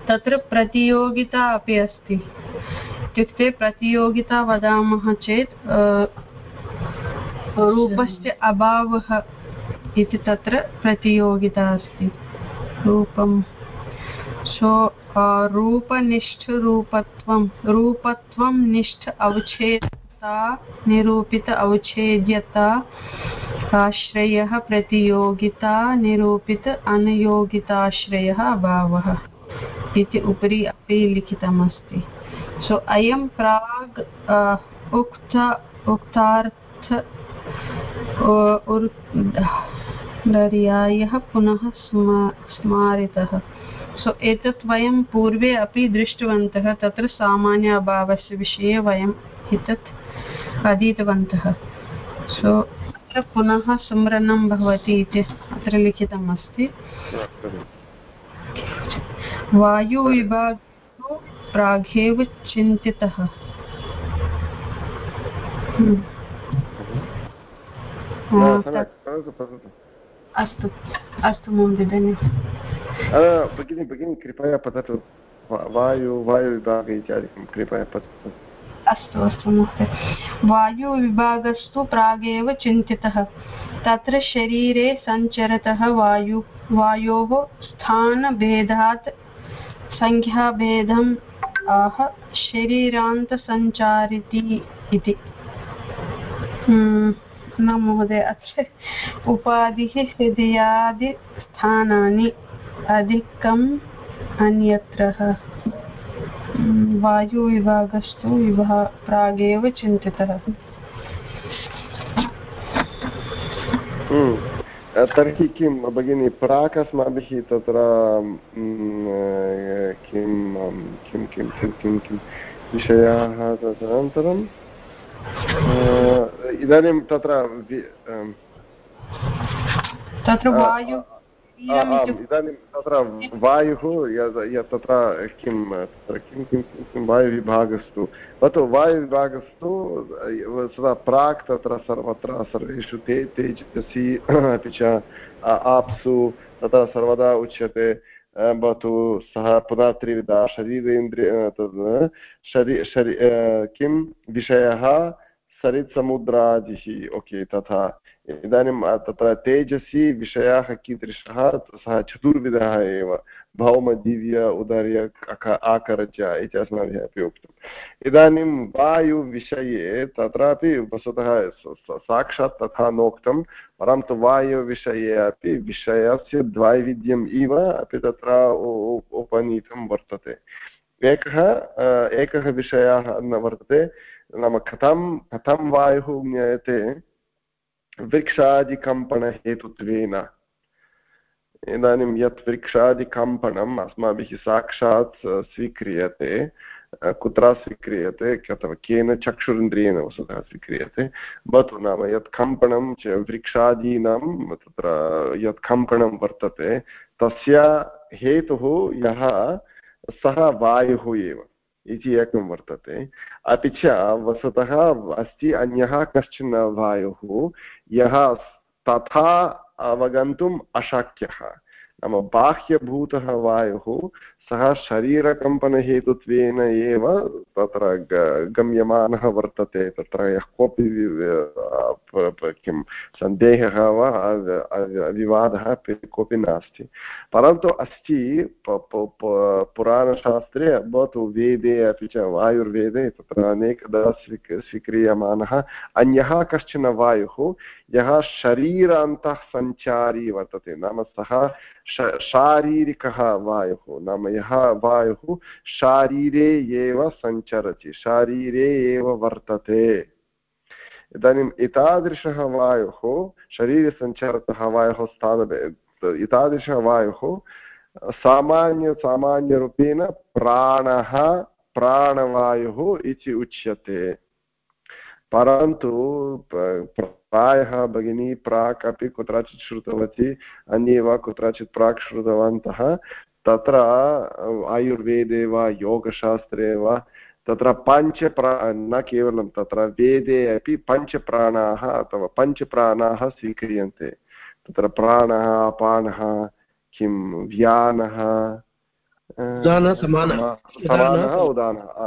तत्र प्रतियोगिता अपि अस्ति। इत्युक्ते प्रतियोगिता वदामः चेत् रूपस्य अभावः इति तत्र प्रतियोगिता अस्ति। रूपं सो रूपनिष्ठरूपत्वं, रूपत्वं निष्ठ अवच्छेदता, निरूपित अवच्छेद्यता, आश्रयः प्रतियोगिता, निरूपित अनयोगिताश्रयः अभावः इति उपरि अपि लिखितमस्ति। सो अयं प्राग् उक्त, उक्तार्थ पर्यायः पुनः स्मारितः। सो एतत् वयं पूर्वे अपि दृष्टवन्तः तत्र सामान्य अभावस्य विषये वयम् एतत् अधीतवन्तः। सो अत्र पुनः स्मरणं भवति इति अत्र लिखितम् अस्ति। वायुविभागो प्रागेव चिन्तितः। हम्म। अस्तु अस्तु महोदय धन्यवादः भगिनी भगिनी कृपया पठतु वायु वायुविभागे इत्यादिकं कृपया पठतु अस्तु अस्तु महोदय वायुविभागस्तु प्रागेव चिन्तितः तत्र शरीरे सञ्चरतः वायु वायोः स्थानभेदात् सङ्ख्याभेदम् आह शरीरान्तसञ्चारिति इति न महोदय अत्र उपाधिः हृदयादिस्थानानि अधिकम् अन्यत्र वायुविभागस्तु विभा प्रागेव चिन्तितः हम्म, तर्हि किं भगिनि प्राक् अस्माभिः तत्र किं किं किं किं किं विषयाः तदनन्तरं इदानीं तत्र तत्र वायु इदानीं तत्र वायुः यत् तत्र किं किं किं किं वायुविभागस्तु भवतु वायुविभागस्तु सदा प्राक् तत्र सर्वत्र सर्वेषु ते तेजसि अपि च आप्सु तत्र सर्वदा उच्यते भवतु सः पुनः त्रिविधा शरीरेन्द्रिय तद् शरी शरी किं विषयः सरित्समुद्रादिः ओके, तथा इदानीं तत्र तेजसि विषयाः कीदृशः, सः चतुर्विधः एव भौमदिव्य उदर्य आकरच इति अस्माभिः अपि उक्तम्। इदानीं वायुविषये तत्रापि वस्तुतः साक्षात् तथा नोक्तं परन्तु वायुविषये अपि विषयस्य द्वैविध्यम् इव अपि तत्र उपनीतं वर्तते। एकः एकः विषयः न वर्तते नाम कथं कथं वायुः ज्ञायते? वृक्षादिकम्पनहेतुत्वेन। इदानीं यत् वृक्षादिकम्पनम् अस्माभिः साक्षात् स्वीक्रियते कुत्र स्वीक्रियते, अथवा केन चक्षुरिन्द्रियेण वस्तुतः स्वीक्रियते, भवतु नाम यत् कम्पनं च वृक्षादीनां, तत्र यत् कम्पनं वर्तते, तस्य हेतुः यः सः वायुः एव। इति एकं वर्तते। अपि च वस्तुतः अस्ति अन्यः कश्चन वायुः, यः तथा अवगन्तुम् अशक्यः। नाम बाह्यभूतः वायुः सः शरीरकम्पनहेतुत्वेन एव तत्र गम्यमानः वर्तते, तत्र यः कोऽपि किं सन्देहः वा विवादः कोऽपि नास्ति। परन्तु अस्ति पुराणशास्त्रे भवतु वेदे अपि च वायुर्वेदे तत्र अनेकदा स्वीक स्वीक्रियमाणः अन्यः कश्चन वायुः, यः शरीरान्तः सञ्चारी वर्तते, नाम सः शारीरिकः वायुः, नाम यः वायुः शारीरे एव सञ्चरति, शारीरे एव वर्तते। इदानीम् एतादृशः वायुः, शरीरसञ्चारतः वायोः स्थानभे एतादृशः वायुः सामान्य, सामान्यरूपेण प्राणः प्राणवायुः इति उच्यते। परन्तु प्रायः भगिनी प्राक् अपि कुत्रचित् श्रुतवती, अन्ये वा कुत्रचित् प्राक् श्रुतवन्तः तत्र आयुर्वेदे वा योगशास्त्रे वा तत्र पञ्चप्रा न केवलं तत्र वेदे अपि पञ्चप्राणाः अथवा पञ्चप्राणाः स्वीक्रियन्ते। तत्र प्राणः अपानः किं व्यानः समानः उदानः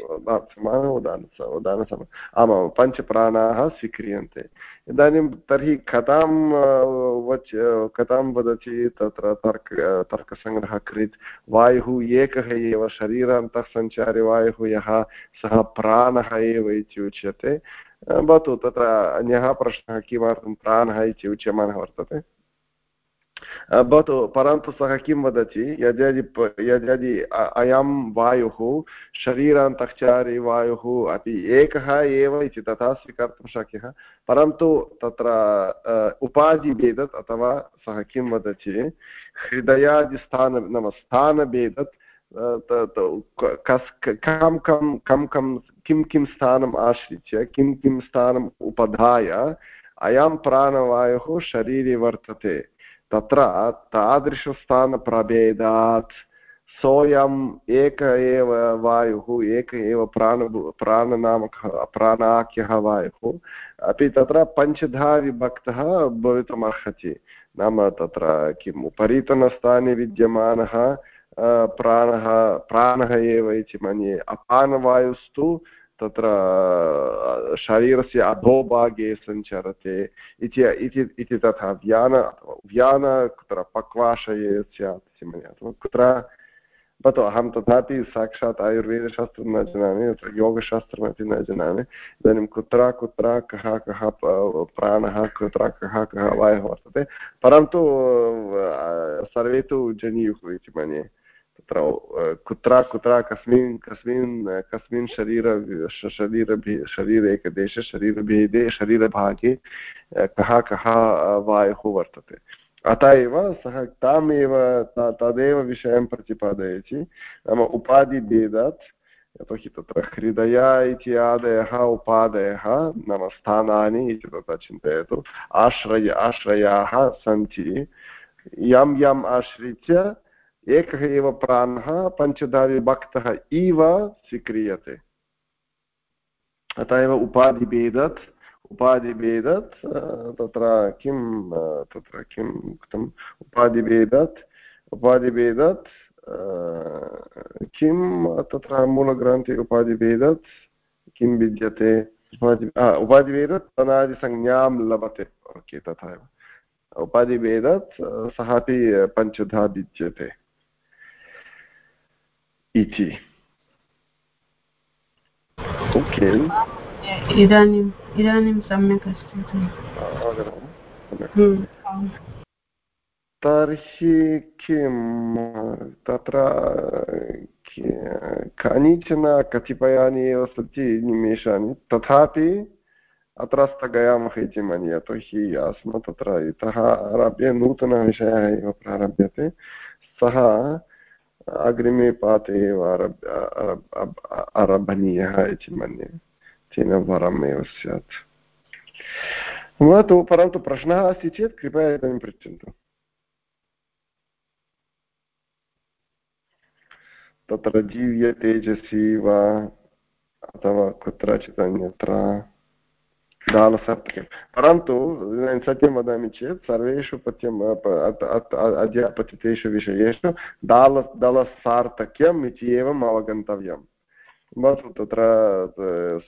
समान उदान उदानसम आमां पञ्चप्राणाः स्वीक्रियन्ते इदानीं तर्हि कथां वच् कथां वदति तत्र तर्क तर्कसङ्ग्रहः कृत् वायुः एकः एव शरीरान्तः सञ्चारि वायुः यः सः प्राणः एव इति उच्यते भवतु तत्र अन्यः प्रश्नः किमर्थं प्राणः इति उच्यमानः वर्तते भवतु परन्तु सः किं वदति यद्यदि यद्यदि अयं वायुः शरीरान्तःचारी वायुः अपि एकः एव इति तथा स्वीकर्तुं शक्यः परन्तु तत्र उपाधिभेदत् अथवा सः किं वदति हृदयादिस्थान नाम स्थानभेदत् कस् कं कं कं कं किं किं स्थानम् आश्रित्य किं किं स्थानम् उपधाय अयं प्राणवायुः शरीरे वर्तते तत्र तादृशस्थानप्रभेदात्। सोऽयम् एक एव वायुः, एक एव प्राण प्राणनामकः, प्राणाख्यः वायुः। अपि तत्र पञ्चधा विभक्तः भवितुमर्हति। नाम तत्र किम्, उपरितनस्थाने विद्यमानः प्राणः प्राणः एव इति मन्ये। अपानवायुस्तु तत्र शरीरस्य अधोभागे सञ्चरते इति तथा व्यान व्यान कुत्र पक्वाशये स्यात् मन्ये कुत्र? भवतु अहं तथापि साक्षात् आयुर्वेदशास्त्रं न जानामि, अत्र योगशास्त्रमपि न जानामि। इदानीं कुत्र कुत्र, कः कः प्राणः, कुत्र, कः कः, वायुः वर्तते। परन्तु सर्वे तु जनीयुः इति मन्ये। तत्र कुत्र कुत्र, कस्मिन् कस्मिन् कस्मिन् शरीर शरीरभि शरीरेकदेशे शरीरभेदे, शरीरभागे कः कः वायुः वर्तते। अत एव सः तामेव तदेव विषयं प्रतिपादयति। नाम उपाधिभेदात्, यतोहि तत्र हृदय इति आदयः, उपादयः, नाम स्थानानि इति तथा चिन्तयतु। आश्रय, आश्रयाः सन्ति। यं यम् आश्रित्य एकः एव प्राणः पञ्चधा विभक्तः इव स्वीक्रियते। अत एव उपाधिभेदात् उपाधिभेदात् तत्र किं तत्र किं उक्तम्? उपाधिभेदात् उपाधिभेदात् किं, तत्र मूलग्रन्थे उपाधिभेदात्, किं विद्यते? उपाधि उपाधिभेदात् अनादिसंज्ञां लभते। ओके, तथा एव। उपाधिभेदात्, सः अपि पञ्चधा विद्यते। इति ओके इदानीम् इदानीं सम्यक् अस्ति तर्हि किं तत्र कानिचन कतिपयानि एव सन्ति निमेषानि तथापि अत्र स्थगयामः इति मन्ये यतोहि अस्मात् तत्र इतः आरभ्य नूतनविषयः एव प्रारभ्यते सः अग्रिमे पाते एव आरभ्य आरभणीयः इति मन्ये। तेन वरम् एव स्यात् भवतु परन्तु प्रश्नः अस्ति चेत् कृपया इदानीं पृच्छन्तु। तत्र जीव्यतेजसी वा अथवा कुत्रचित् अन्यत्र दालसत्यं परन्तु सत्यं वदामि चेत् सर्वेषु पथ्यम् अद्य पतितेषु विषयेषु दाल दलसार्थक्यम् इति एवम् अवगन्तव्यम् भवतु तत्र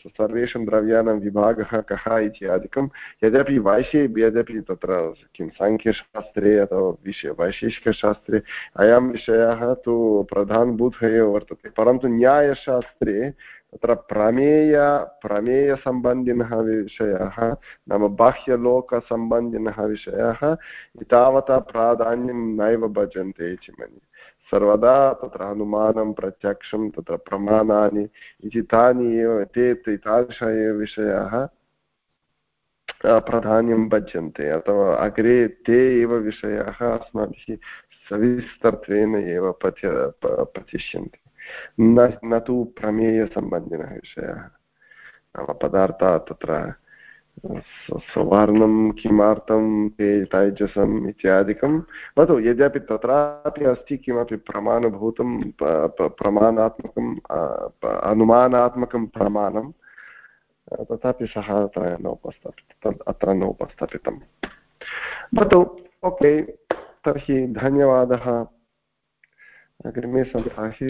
सर्वेषां द्रव्याणां विभागः कः इत्यादिकं यद्यपि वैशे यद्यपि तत्र किं साङ्ख्यशास्त्रे अथवा विषय वैशेषिकशास्त्रे अयं विषयः तु प्रधानभूतः एव वर्तते परन्तु न्यायशास्त्रे तत्र प्रमेय, प्रमेयसम्बन्धिनः विषयाः, नाम बाह्यलोकसम्बन्धिनः विषयाः एतावता प्राधान्यं नैव भजन्ते इति मन्ये सर्वदा तत्र अनुमानं, प्रत्यक्षं, तत्र प्रमाणानि, इति तानि एव, ते तादृश एव विषयाः प्राधान्यं भज्यन्ते अथवा अग्रे ते एव विषयाः अस्माभिः सविस्तरत्वेन एव पठ्य पठिष्यन्ते। न न तु प्रमेयसम्बन्धिनः विषयाः। नाम पदार्थाः तत्र सवर्णं, किमर्थं, ते, तैजसम् इत्यादिकं। भवतु यद्यपि तत्रापि अस्ति किमपि प्रमाणभूतं प्रमाणात्मकम् अनुमानात्मकं प्रमाणं, तथापि सः अत्र नोपस्थापितं अत्र नोपस्थापितं। भवतु ओके, तर्हि धन्यवादः। अग्रिमे सप्ताहे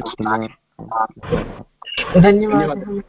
धन्यवादः।